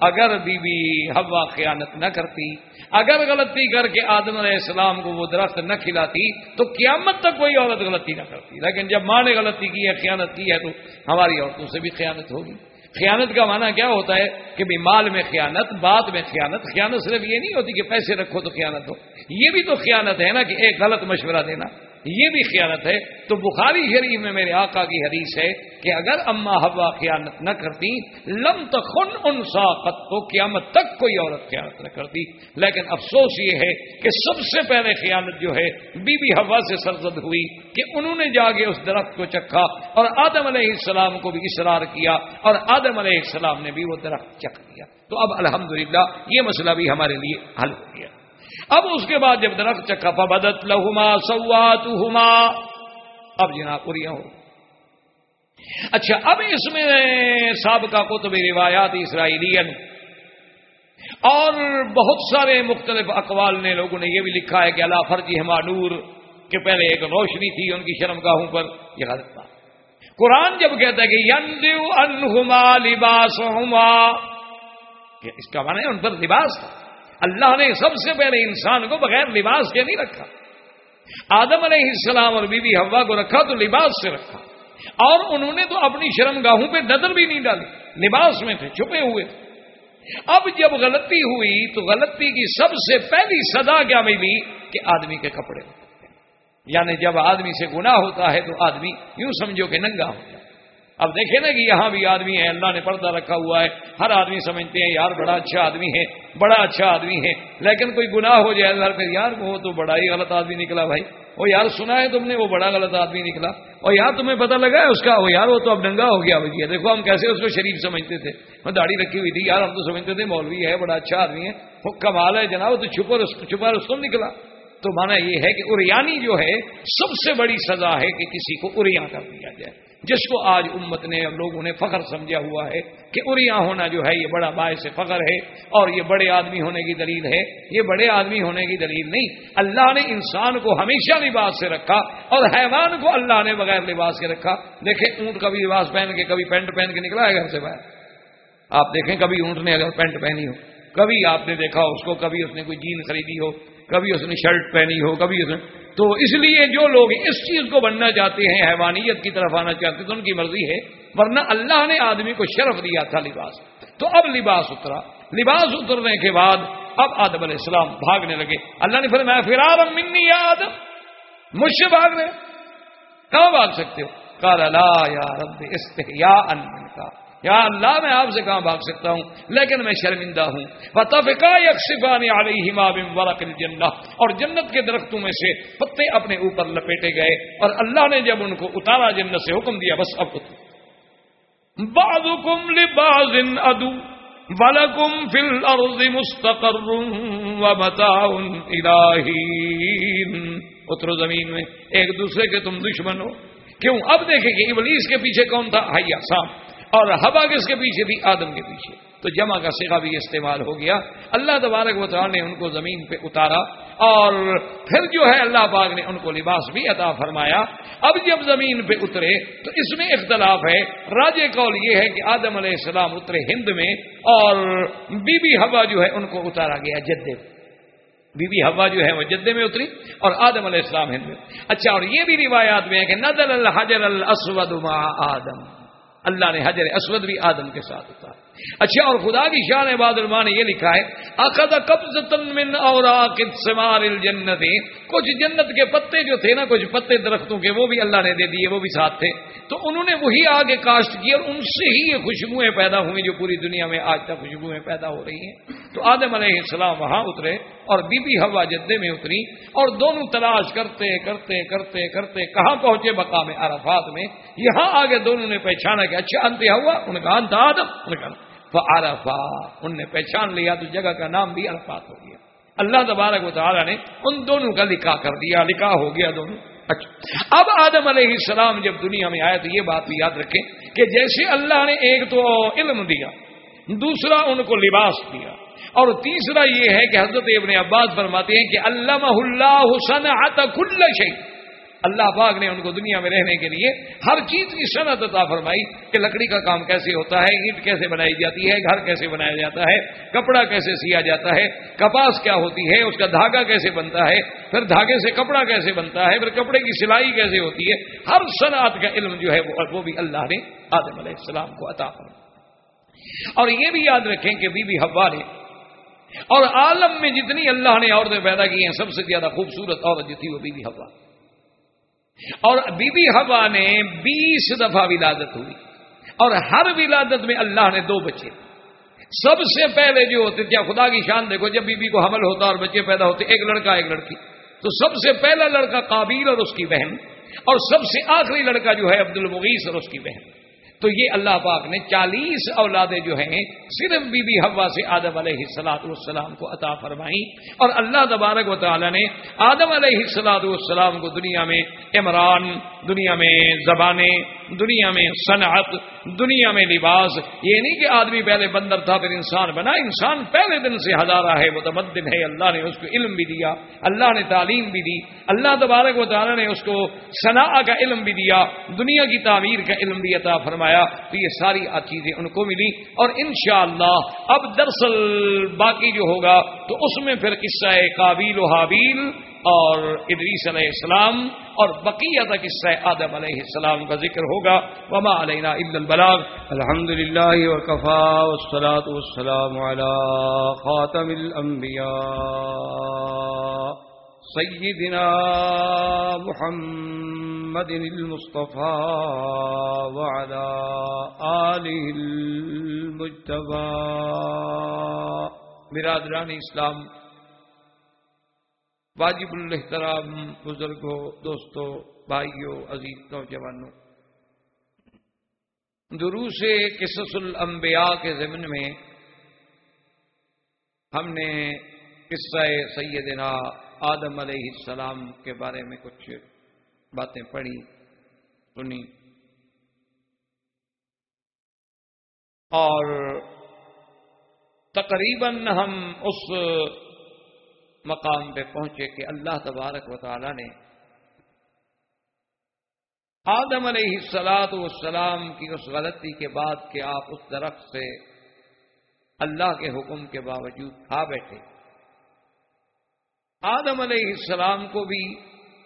Speaker 2: اگر بی بی ہوا خیانت نہ کرتی، اگر غلطی کر کے آدم علیہ السلام کو وہ درخت نہ کھلاتی، تو قیامت تک کوئی عورت غلطی نہ کرتی۔ لیکن جب ماں نے غلطی کی ہے، خیانت کی ہے، تو ہماری عورتوں سے بھی خیانت ہوگی۔ خیانت کا معنی کیا ہوتا ہے کہ بھی مال میں خیانت، بات میں خیانت۔ خیانت صرف یہ نہیں ہوتی کہ پیسے رکھو تو خیانت ہو۔ یہ بھی تو خیانت ہے نا کہ ایک غلط مشورہ دینا۔ یہ بھی خیانت ہے۔ تو بخاری شریف میں میرے آقا کی حدیث ہے کہ اگر اما ہوا خیانت نہ کرتی، لم تخن ان ساقت، تو قیامت تک کوئی عورت خیانت نہ کرتی۔ لیکن افسوس یہ ہے کہ سب سے پہلے خیانت جو ہے بی بی ہوا سے سرزد ہوئی کہ انہوں نے جا کے اس درخت کو چکھا اور آدم علیہ السلام کو بھی اصرار کیا اور آدم علیہ السلام نے بھی وہ درخت چکھ لیا تو اب الحمدللہ، یہ مسئلہ بھی ہمارے لیے حل ہو گیا۔ اب اس کے بعد جب درخت چکا بدت لہما سوات اب جناب پوریا ہو۔ اچھا اب اس میں سابقہ کتب روایات اسرائیلی اور بہت سارے مختلف اقوال نے لوگوں نے یہ بھی لکھا ہے کہ اللہ فرجی ہما نور کے پہلے ایک روشنی تھی ان کی شرم گاہوں پر، یہ غلط تھا قرآن جب کہتا ہے کہ ین انہما لباس اس کا معنی ہے ان پر لباس تھا۔ اللہ نے سب سے پہلے انسان کو بغیر لباس کے نہیں رکھا۔ آدم علیہ السلام اور بی بی ہوا کو رکھا تو لباس سے رکھا۔ اور انہوں نے تو اپنی شرم گاہوں پہ نظر بھی نہیں ڈالی، لباس میں تھے، چھپے ہوئے تھے۔ اب جب غلطی ہوئی تو غلطی کی سب سے پہلی سزا کیا ملی؟ کہ آدمی کے کپڑے۔ یعنی جب آدمی سے گناہ ہوتا ہے تو آدمی یوں سمجھو کہ ننگا ہوتا ہے اب دیکھیں نا کہ یہاں بھی آدمی ہے اللہ نے پردہ رکھا ہوا ہے۔ ہر آدمی سمجھتے ہیں، یار بڑا اچھا آدمی ہے، بڑا اچھا آدمی ہے۔ لیکن کوئی گناہ ہو جائے اللہ، پھر یار وہ تو بڑا ہی غلط آدمی نکلا بھائی۔ وہ یار، سنا ہے تم نے وہ بڑا غلط آدمی نکلا۔ اور یار، تمہیں پتہ لگا ہے اس کا؟ وہ یار، وہ تو اب ڈنگا ہو گیا بھائی۔ دیکھو ہم کیسے اس کو شریف سمجھتے تھے۔ میں داڑھی رکھی ہوئی تھی۔ یار، ہم تو سمجھتے تھے مولوی ہے، بڑا اچھا آدمی ہے۔ وہ کمال ہے جناب تو چھپا چھپا رستم نکلا۔ تو مانا یہ ہے کہ اریانی جو ہے، سب سے بڑی سزا ہے کہ کسی کو اریا کر دیا جائے۔ جس کو آج امت نے لوگوں نے فخر سمجھا ہوا ہے کہ اریا ہونا جو ہے یہ بڑا باعث فخر ہے اور یہ بڑے آدمی ہونے کی دلیل ہے، یہ بڑے آدمی ہونے کی دلیل نہیں۔ اللہ نے انسان کو ہمیشہ لباس سے رکھا اور حیوان کو اللہ نے بغیر لباس کے رکھا۔ دیکھیں اونٹ کبھی لباس پہن کے، کبھی پینٹ پہن کے نکلا ہے گھر سے باہر۔ آپ دیکھیں کبھی اونٹ نے اگر پینٹ پہنی ہو، کبھی آپ نے دیکھا اس کو، کبھی اس نے کوئی جین خریدی ہو، کبھی اس نے شرٹ پہنی ہو، کبھی اس نے تو اس لیے جو لوگ اس چیز کو بننا چاہتے ہیں، حیوانیت کی طرف آنا چاہتے تو ان کی مرضی ہے۔ ورنہ اللہ نے آدمی کو شرف دیا تھا لباس۔ تو اب لباس اترا۔ لباس اترنے کے بعد اب آدم علیہ السلام بھاگنے لگے۔ اللہ نے پھر فرار منی یا آدم! مجھ سے بھاگ رہے کہاں بھاگ سکتے ہو؟ کالا یا رب استحیا ان کا یا اللہ، میں آپ سے کہاں بھاگ سکتا ہوں؟ لیکن میں شرمندہ ہوں۔ اور جنت کے درختوں میں سے پتے اپنے اوپر لپیٹے گئے۔ اور اللہ نے جب ان کو اتارا جنت سے حکم دیا، بس اب ادو الارض مستقر اترو زمین میں، ایک دوسرے کے تم دشمن ہو۔ کیوں؟ اب دیکھیں کہ ابلیس کے پیچھے کون تھا؟ حیا، سام۔ اور ہوا کس کے پیچھے تھی آدم کے پیچھے۔ تو جمع کا سیکھا بھی استعمال ہو گیا۔ اللہ تبارک و تعالیٰ نے ان کو زمین پہ اتارا اور پھر جو ہے اللہ پاک نے ان کو لباس بھی عطا فرمایا۔ اب جب زمین پہ اترے تو اس میں اختلاف ہے۔ راج قول یہ ہے کہ آدم علیہ السلام اترے ہند میں اور بی بی ہوا جو ہے ان کو اتارا گیا جدے۔ بی بی ہوا جو ہے وہ جدے میں اتری اور آدم علیہ السلام ہند میں۔ اچھا اور یہ بھی روایات میں ہے کہ نزل الحجر الاسود مع آدم۔ اللہ نے حجر اسود بھی آدم کے ساتھ اتارا۔ اچھا اور خدا کی شان باد الما نے یہ لکھا ہے اقد قبض من اور سمار الجنت. کچھ جنت کے پتے جو تھے نا، کچھ پتے درختوں کے، وہ بھی اللہ نے دے دیے، وہ بھی ساتھ تھے۔ تو انہوں نے وہی آگے کاشت کی، اور ان سے ہی یہ خوشبوئیں پیدا ہوئی جو پوری دنیا میں آج تک خوشبوئیں پیدا ہو رہی ہیں۔ تو آدم علیہ السلام وہاں اترے، اور بی بی ہوا جدے میں اتری، اور دونوں تلاش کرتے کرتے کرتے کرتے، کہاں پہنچے؟ بقا میں عرفات میں۔ یہاں آگے دونوں نے پہچانا کہ اچھا انت ہوا ان کا انت آدم؟ ان کا عرفا ان نے پہچان لیا تو جگہ کا نام بھی عرفات ہو گیا۔ اللہ تبارک و تعالیٰ نے ان دونوں کا لکھا کر دیا، لکھا ہو گیا دونوں۔ اچھا۔ اب آدم علیہ السلام جب دنیا میں آئے تو یہ بات بھی یاد رکھیں کہ جیسے اللہ نے ایک تو علم دیا، دوسرا ان کو لباس دیا۔ اور تیسرا یہ ہے کہ حضرت ابن عباس فرماتے ہیں کہ اللہ اللہ حسن کل شہید اللہ پاک نے ان کو دنیا میں رہنے کے لیے ہر چیز کی صنعت عطا فرمائی کہ لکڑی کا کام کیسے ہوتا ہے، اینٹ کیسے بنائی جاتی ہے، گھر کیسے بنایا جاتا ہے، کپڑا کیسے سیا جاتا ہے، کپاس کیا ہوتی ہے، اس کا دھاگا کیسے بنتا ہے، پھر دھاگے سے کپڑا کیسے بنتا ہے، پھر کپڑے کی سلائی کیسے ہوتی ہے، ہر صنعت کا علم جو ہے وہ بھی اللہ نے آدم علیہ السلام کو عطا فرمایا۔ اور یہ بھی یاد رکھیں کہ بی بی حوا نے اور عالم میں جتنی اللہ نے عورتیں پیدا کی ہیں، سب سے زیادہ خوبصورت عورت جو تھی وہ بی بی حوا۔ اور بی بی ہوا نے بیس دفعہ ولادت ہوئی اور ہر ولادت میں اللہ نے دو بچے سب سے پہلے جو ہوتے کیا خدا کی شان دیکھو، جب بی بی کو حمل ہوتا اور بچے پیدا ہوتے، ایک لڑکا، ایک لڑکی، تو سب سے پہلا لڑکا قابیل اور اس کی بہن، اور سب سے آخری لڑکا جو ہے عبد المغیس اور اس کی بہن۔ تو یہ اللہ پاک نے چالیس اولادیں جو ہیں، صرف بی بی ہوا سے آدم علیہ السلاط والسلام کو عطا فرمائی۔ اور اللہ تبارک و تعالی نے آدم علیہ السلاط والسلام کو دنیا میں عمران دنیا میں زبانیں، دنیا میں صنعت، دنیا میں لباس، یہ نہیں کہ آدمی پہلے بندر تھا پھر انسان بنا، انسان پہلے دن سے ہزارہ ہے، متمدن ہے، اللہ نے اس کو علم بھی دیا، اللہ نے تعلیم بھی دی، اللہ تبارک و تعالیٰ نے اس کو صنع کا علم بھی دیا، دنیا کی تعمیر کا علم بھی عطا فرمایا، تو یہ ساری چیزیں ان کو ملی، اور انشاءاللہ اب دراصل باقی جو ہوگا، تو اس میں پھر قصہ قابیل و حابیل اور ادریس علیہ السلام اور بقیہ تک قصہ آدم علیہ السلام کا ذکر ہوگا۔ وما علینا الا البلاغ۔ الحمد للہ وکفا والصلاة والسلام على خاتم الانبیاء سیدنا محمد المصطفى وعلى آله المجتبى۔ برادران اسلام واجب الحترام بزرگوں، دوستوں، بھائیوں، عزیز نوجوانوں۔ دروس قصص الانبیاء کے ضمن میں ہم نے قصہ سیدنا آدم علیہ السلام کے بارے میں کچھ باتیں پڑھی، سنی۔ اور تقریباً ہم اس مقام پہ پہنچے کہ اللہ تبارک و تعالی نے آدم علیہ السلاط والسلام کی اس غلطی کے بعد کہ آپ اس درخت سے اللہ کے حکم کے باوجود کھا بیٹھے۔ آدم علیہ السلام کو بھی،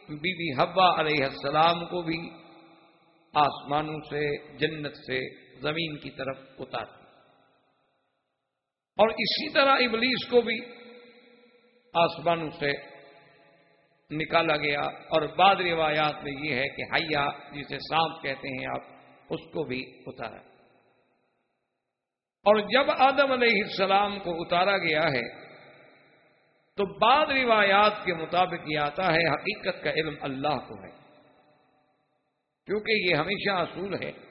Speaker 2: بی بی حبا علیہ السلام کو بھی آسمانوں سے، جنت سے زمین کی طرف اتار اور اسی طرح ابلیس کو بھی آسمانوں سے نکالا گیا اور بعد روایات میں یہ ہے کہ حیا جسے سانپ کہتے ہیں آپ، اس کو بھی اتارا۔ اور جب آدم علیہ السلام کو اتارا گیا ہے، تو بعد روایات کے مطابق یہ آتا ہے، حقیقت کا علم اللہ کو ہے۔ کیونکہ یہ ہمیشہ اصول ہے۔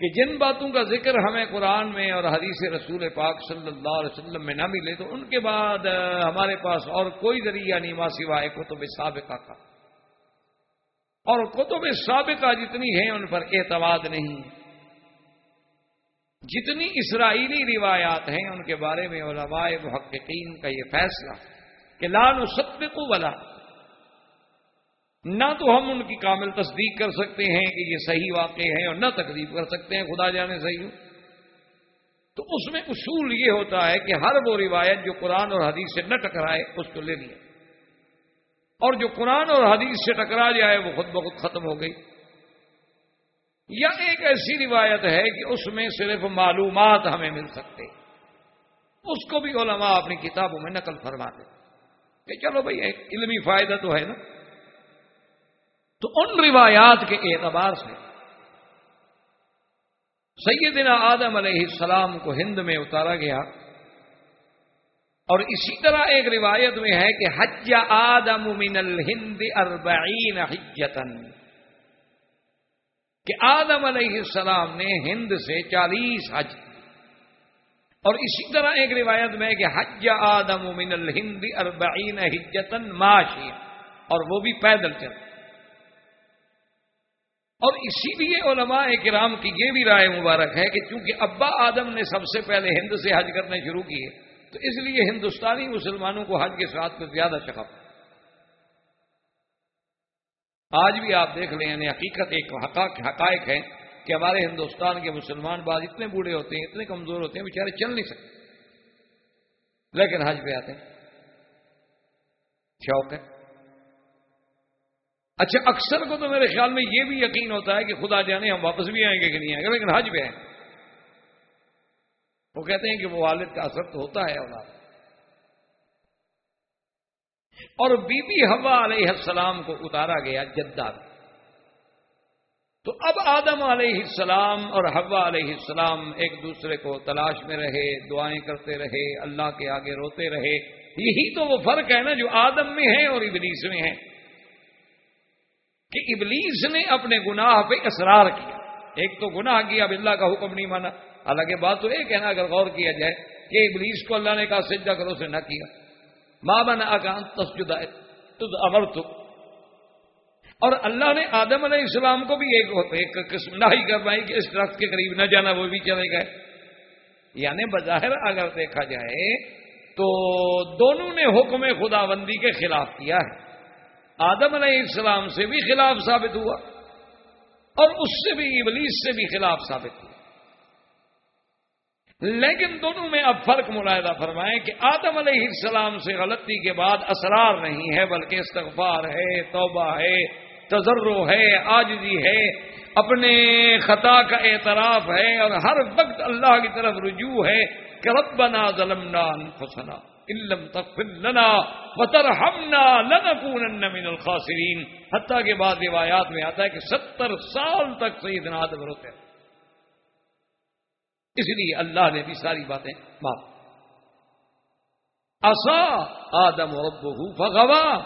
Speaker 2: کہ جن باتوں کا ذکر ہمیں قرآن میں اور حدیث رسول پاک صلی اللہ علیہ وسلم میں نہ ملے، تو ان کے بعد ہمارے پاس اور کوئی ذریعہ نہیں ماں سوائے کتب سابقہ کا۔ اور کتب سابقہ جتنی ہیں، ان پر اعتماد نہیں جتنی اسرائیلی روایات ہیں، ان کے بارے میں علماء محققین کا یہ فیصلہ کہ لال و ستو والا نہ تو ہم ان کی کامل تصدیق کر سکتے ہیں کہ یہ صحیح واقع ہے اور نہ تقریب کر سکتے ہیں، خدا جانے صحیح ہو تو اس میں اصول یہ ہوتا ہے کہ ہر وہ روایت جو قرآن اور حدیث سے نہ ٹکرائے، اس کو لے لیا۔ اور جو قرآن اور حدیث سے ٹکرا جائے، وہ خود بخود ختم ہو گئی۔ یا ایک ایسی روایت ہے کہ اس میں صرف معلومات ہمیں مل سکتے۔ اس کو بھی علماء اپنی کتابوں میں نقل فرماتے۔ کہ چلو بھائی، ایک علمی فائدہ تو ہے نا۔ تو ان روایات کے اعتبار سے سیدنا آدم علیہ السلام کو ہند میں اتارا گیا اور اسی طرح ایک روایت میں ہے کہ حج آدم من الہند اربعین حجتن کہ آدم علیہ السلام نے ہند سے چالیس حج، اور اسی طرح ایک روایت میں کہ حج آدم من الہند اربعین حجتن معاشی اور وہ بھی پیدل چل اور اسی لیے علماء کرام کی یہ بھی رائے مبارک ہے کہ چونکہ ابا آدم نے سب سے پہلے ہند سے حج کرنے شروع کیے، تو اس لیے ہندوستانی مسلمانوں کو حج کے ساتھ کچھ زیادہ شکف آج بھی آپ دیکھ لیں یعنی حقیقت ایک حقائق ہے کہ ہمارے ہندوستان کے مسلمان بعض اتنے بوڑھے ہوتے ہیں، اتنے کمزور ہوتے ہیں، بیچارے چل نہیں سکتے۔ لیکن حج پہ آتے ہیں۔ شوق ہے۔ اچھا اکثر کو تو میرے خیال میں یہ بھی یقین ہوتا ہے کہ خدا جانے ہم واپس بھی آئیں گے کہ نہیں آئیں گے، لیکن حج پہ آئیں۔ وہ کہتے ہیں کہ وہ والد کا اثر تو ہوتا ہے اولاد اور بی بی ہوا علیہ السلام کو اتارا گیا جدہ تو اب آدم علیہ السلام اور ہوا علیہ السلام ایک دوسرے کو تلاش میں رہے، دعائیں کرتے رہے، اللہ کے آگے روتے رہے۔ یہی تو وہ فرق ہے نا جو آدم میں ہے اور ابلیس میں ہے۔ کہ ابلیس نے اپنے گناہ پہ اصرار کیا۔ ایک تو گناہ کیا اب اللہ کا حکم نہیں مانا۔ حالانکہ بات تو ایک ہے نا اگر غور کیا جائے کہ ابلیس کو اللہ نے کہا سجدہ کرو سے نہ کیا۔ ماں بنا کان تسجدہ امر تو اور اللہ نے آدم علیہ السلام کو بھی ایک ایک قسم نہ ہی کروائی کہ اس درخت کے قریب نہ جانا، وہ بھی چلے گئے۔ یعنی بظاہر اگر دیکھا جائے تو دونوں نے حکم خدا بندی کے خلاف کیا ہے۔ آدم علیہ السلام سے بھی خلاف ثابت ہوا اور اس سے بھی ابلیس سے بھی خلاف ثابت ہوا۔ لیکن دونوں میں اب فرق ملاحدہ فرمائیں کہ آدم علیہ السلام سے غلطی کے بعد اسرار نہیں ہے، بلکہ استغفار ہے، توبہ ہے تجرو ہے آجزی ہے، اپنے خطا کا اعتراف ہے اور ہر وقت اللہ کی طرف رجوع ہے کہ ربنا ظلمنا انفسنا۔ علم تغفر لنا وترحمنا لنکونن من الخاسرین حتیٰ کے بعد روایات میں آتا ہے کہ ستر سال تک سیدنا آدم روتے ہیں۔ اس لیے اللہ نے بھی ساری باتیں معاف اصا آدم ربہ فغوا،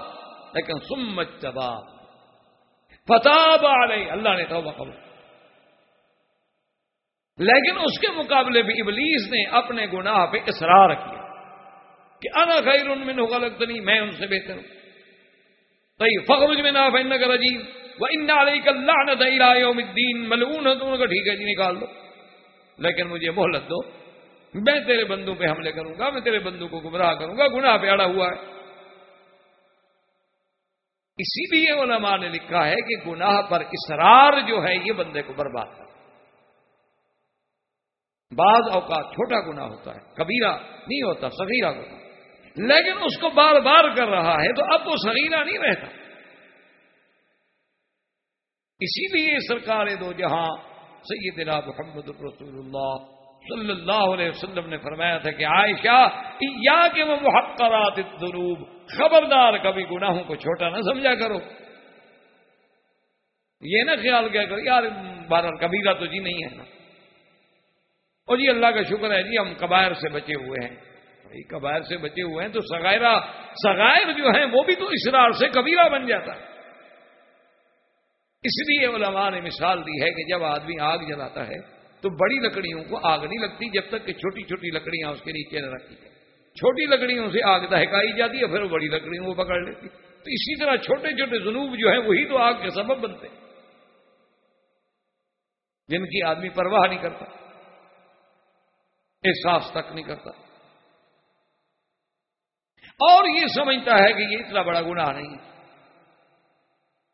Speaker 2: لیکن سمت چبا فتح علیہ اللہ نے توبہ قبول۔ لیکن اس کے مقابلے بھی ابلیس نے اپنے گناہ پہ اصرار کیا۔ کہ انا خیر ان میں غلط نہیں میں ان سے بہتر ہوں۔ صحیح فخر میں نہ فن کر عجیب وہ ان علیہ کا لعنت یوم الدین ملعون ہے تو ٹھیک ہے جی نکال دو۔ لیکن مجھے مہلت دو۔ میں تیرے بندوں پہ حملے کروں گا، میں تیرے بندوں کو گمراہ کروں گا، گناہ پہ اڑا ہوا ہے۔ اسی لیے علماء نے لکھا ہے کہ گناہ پر اسرار جو ہے، یہ بندے کو برباد کر۔ بعض اوقات چھوٹا گناہ ہوتا ہے، کبیرہ نہیں ہوتا سغیرہ گناہ۔ لیکن اس کو بار بار کر رہا ہے تو اب وہ سغیرہ نہیں رہتا۔ اسی لیے سرکار دو جہاں سیدنا محمد رسول اللہ صلی اللہ علیہ وسلم نے فرمایا تھا کہ عائشہ یا کہ وہ محقرات الذنوب، خبردار کبھی گناہوں کو چھوٹا نہ سمجھا کرو۔ یہ نہ خیال کیا کرو، یار بہرحال کبیرہ تو جی نہیں ہے نا۔ اور جی اللہ کا شکر ہے جی ہم کبائر سے بچے ہوئے ہیں۔ کبائر سے بچے ہوئے ہیں تو سگائرہ سگائر جو ہیں وہ بھی تو اسرار سے کبیرہ بن جاتا ہے۔ اس لیے علماء نے مثال دی ہے کہ جب آدمی آگ جلاتا ہے تو بڑی لکڑیوں کو آگ نہیں لگتی جب تک کہ چھوٹی چھوٹی لکڑیاں اس کے نیچے نہ رکھی جائے چھوٹی لکڑیوں سے آگ دہکائی جاتی ہے، پھر وہ بڑی لکڑیوں کو پکڑ لیتی۔ تو اسی طرح چھوٹے چھوٹے جنوب جو ہیں وہی تو آگ کے سبب بنتے جن کی آدمی پرواہ نہیں کرتا، احساس تک نہیں کرتا۔ اور یہ سمجھتا ہے کہ یہ اتنا بڑا گناہ نہیں ہے۔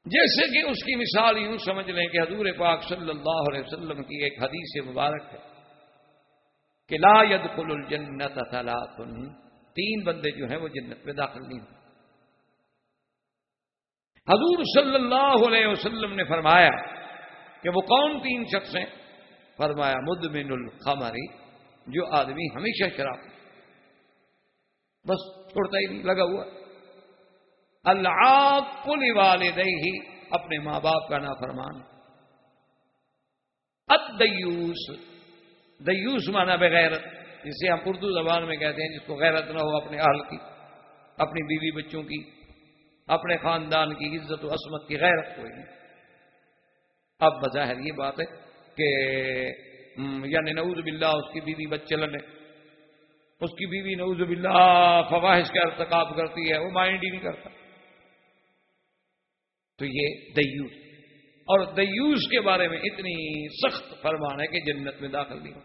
Speaker 2: جیسے کہ اس کی مثال یوں سمجھ لیں کہ حضور پاک صلی اللہ علیہ وسلم کی ایک حدیث مبارک ہے کہ لا يدخل الجنت ثلاث۔ تین بندے جو ہیں وہ جنت میں داخل نہیں ہوں حضور صلی اللہ علیہ وسلم نے فرمایا کہ وہ کون تین شخص ہیں؟ فرمایا، مدمن الخمری جو آدمی ہمیشہ شراب بس چھوڑتا ہی نہیں، لگا ہوا۔ اللہ کل والدئی ہی اپنے ماں باپ کا نا فرمان ات دیوس دیوس مانا بغیر جسے ہم اردو زبان میں کہتے ہیں، جس کو غیرت نہ ہو اپنے اہل کی، اپنی بیوی بچوں کی، اپنے خاندان کی عزت و عصمت کی غیرت کوئی نہیں۔ اب بظاہر یہ بات ہے کہ یعنی نعوذ باللہ، اس کی بیوی بچے لنے اس کی بیوی نعوذ باللہ فواہش کا ارتکاب کرتی ہے، وہ مائنڈ ہی نہیں کرتا۔ تو یہ دیوس۔ اور دیوس کے بارے میں اتنی سخت فرمان ہے کہ جنت میں داخل نہیں ہو۔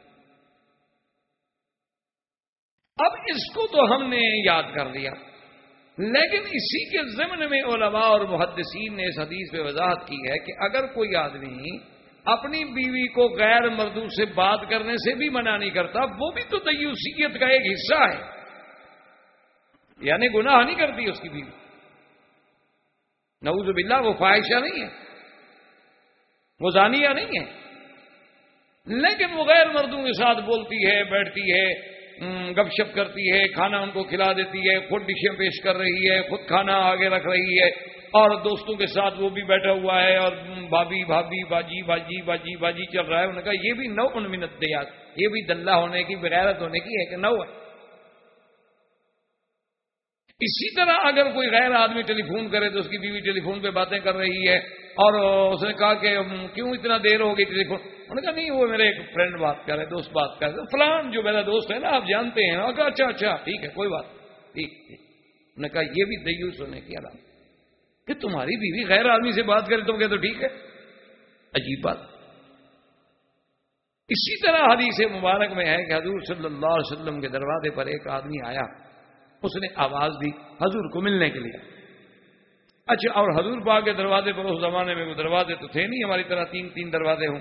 Speaker 2: اب اس کو تو ہم نے یاد کر دیا لیکن اسی کے ضمن میں علماء اور محدثین نے اس حدیث پہ وضاحت کی ہے کہ اگر کوئی آدمی اپنی بیوی کو غیر مردوں سے بات کرنے سے بھی منع نہیں کرتا، وہ بھی تو دیوسیت کا ایک حصہ ہے۔ یعنی گناہ نہیں کرتی اس کی بیوی۔ نعوذ باللہ، وہ فواہشہ نہیں ہے۔ وہ زانیہ نہیں ہے۔ لیکن وہ غیر مردوں کے ساتھ بولتی ہے، بیٹھتی ہے گپ شپ کرتی ہے، کھانا ان کو کھلا دیتی ہے، خود ڈشیں پیش کر رہی ہے، خود کھانا آگے رکھ رہی ہے۔ اور دوستوں کے ساتھ وہ بھی بیٹھا ہوا ہے اور بھابھی بھابھی، باجی باجی باجی باجی چل رہا ہے۔ انہوں نے کہا، یہ بھی نو ان منت دیات یہ بھی دلہ ہونے کی بغیرت ہونے کی ایک نو ہے۔ اسی طرح اگر کوئی غیر آدمی ٹیلی فون کرے تو اس کی بیوی ٹیلی فون پہ باتیں کر رہی ہے اور اس نے کہا کہ کیوں اتنا دیر ہو گئی ٹیلی فون انہوں نے کہا، نہیں، وہ میرے ایک فرینڈ بات کر رہے دوست بات کر رہے فلان جو میرا دوست ہے نا، آپ جانتے ہیں۔ کہا اچھا اچھا ٹھیک ہے، کوئی بات ٹھیک ٹھیک۔ انہوں نے کہا، یہ بھی دیوس ہونے کی علام کہ تمہاری بیوی غیر آدمی سے بات کرے، تم کہ تو ٹھیک ہے۔ عجیب بات۔ اسی طرح حدیث مبارک میں ہے کہ حضور صلی اللہ علیہ وسلم کے دروازے پر ایک آدمی آیا۔ اس نے آواز دی حضور کو ملنے کے لیے۔ اچھا اور حضور پاک کے دروازے پر اس زمانے میں وہ دروازے تو تھے نہیں، ہماری طرح تین تین دروازے ہوں۔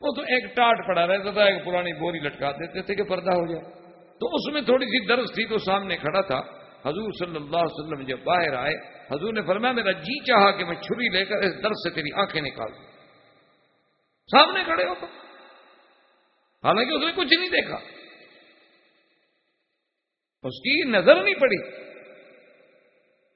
Speaker 2: وہ تو ایک ٹاٹ پڑا رہتا تھا، ایک پرانی بوری لٹکا دیتے تھے کہ پردہ ہو جائے۔ تو اس میں تھوڑی سی درس تھی تو سامنے کھڑا تھا۔ حضور صلی اللہ علیہ وسلم جب باہر آئے، حضور نے فرمایا میرا جی چاہا کہ میں چھری لے کر اس درد سے تیری آنکھیں نکال دوں۔ سامنے کھڑے ہو حالانکہ اس نے کچھ نہیں دیکھا۔ اس کی نظر نہیں پڑی۔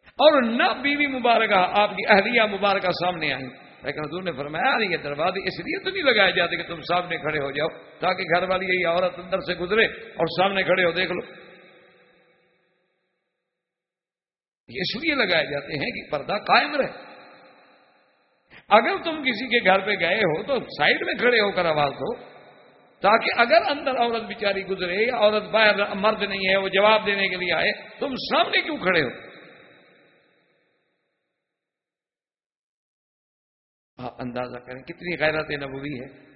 Speaker 2: اور نہ بیوی مبارکہ، آپ کی اہلیہ مبارکہ سامنے آئی لیکن حضور نے فرمایا یہ دروازے اس لیے تو نہیں لگائے جاتے کہ تم سامنے کھڑے ہو جاؤ، تاکہ گھر والی یہ عورت اندر سے گزرے اور سامنے کھڑے ہو دیکھ لو۔ یہ اس لیے لگائے جاتے ہیں کہ پردہ قائم رہے۔ اگر تم کسی کے گھر پہ گئے ہو تو سائڈ میں کھڑے ہو کر آواز دو، تاکہ اگر اندر عورت بیچاری گزرے یا عورت باہر مرد نہیں ہے، وہ جواب دینے کے لیے آئے، تم سامنے کیوں کھڑے ہو؟ آپ اندازہ کریں کتنی غیرت نبوی ہے۔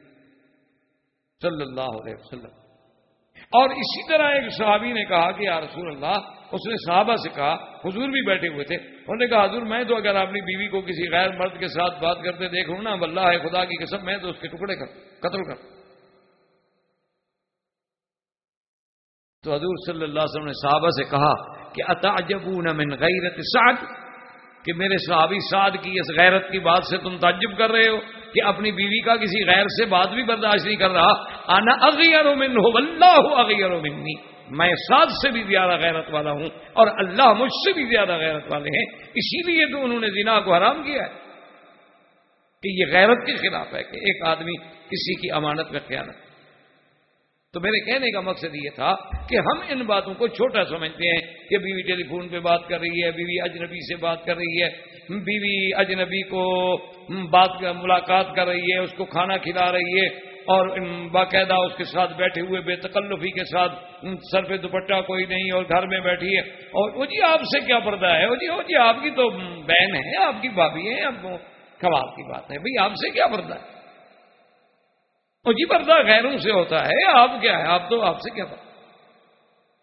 Speaker 2: صلی اللہ علیہ وسلم۔ اور اسی طرح ایک صحابی نے کہا کہ یا رسول اللہ اس نے صحابہ سے کہا، حضور بھی بیٹھے ہوئے تھے۔ انہوں نے کہا، حضور، میں تو اگر اپنی بیوی کو کسی غیر مرد کے ساتھ بات کرتے دیکھوں نا اللہ ہے، خدا کی قسم، میں تو اس کے ٹکڑے کر، قتل کر۔ تو حضور صلی اللہ علیہ وسلم نے صحابہ سے کہا کہ اتعجبون من غیرت سعد؟ کہ میرے صحابی سعد کی اس غیرت کی بات سے تم تعجب کر رہے ہو کہ اپنی بیوی کا کسی غیر سے بات بھی برداشت نہیں کر رہا۔ انا اغیر منہ واللہ اغیر منی میں سعد سے بھی زیادہ غیرت والا ہوں اور اللہ مجھ سے بھی زیادہ غیرت والے ہیں، اسی لیے تو انہوں نے زنا کو حرام کیا ہے کہ یہ غیرت کے خلاف ہے کہ ایک آدمی کسی کی امانت میں خیانت تو میرے کہنے کا مقصد یہ تھا کہ ہم ان باتوں کو چھوٹا سمجھتے ہیں کہ بیوی ٹیلی فون پہ بات کر رہی ہے، بیوی اجنبی سے بات کر رہی ہے، بیوی اجنبی کو بات ملاقات کر رہی ہے، اس کو کھانا کھلا رہی ہے اور باقاعدہ اس کے ساتھ بیٹھے ہوئے بے تکلفی کے ساتھ سر پہ دوپٹہ کوئی نہیں اور گھر میں بیٹھی ہے۔ اور وہ جی آپ سے کیا پردہ ہے؟ وہ جی وہ جی آپ کی تو بہن ہے، آپ کی بھابھی ہے اب کباب کی بات ہے۔ بھائی، آپ سے کیا پردہ ہے؟ وہ جی پردہ غیروں سے ہوتا ہے، آپ کیا ہے؟ آپ تو آپ سے کیا پتا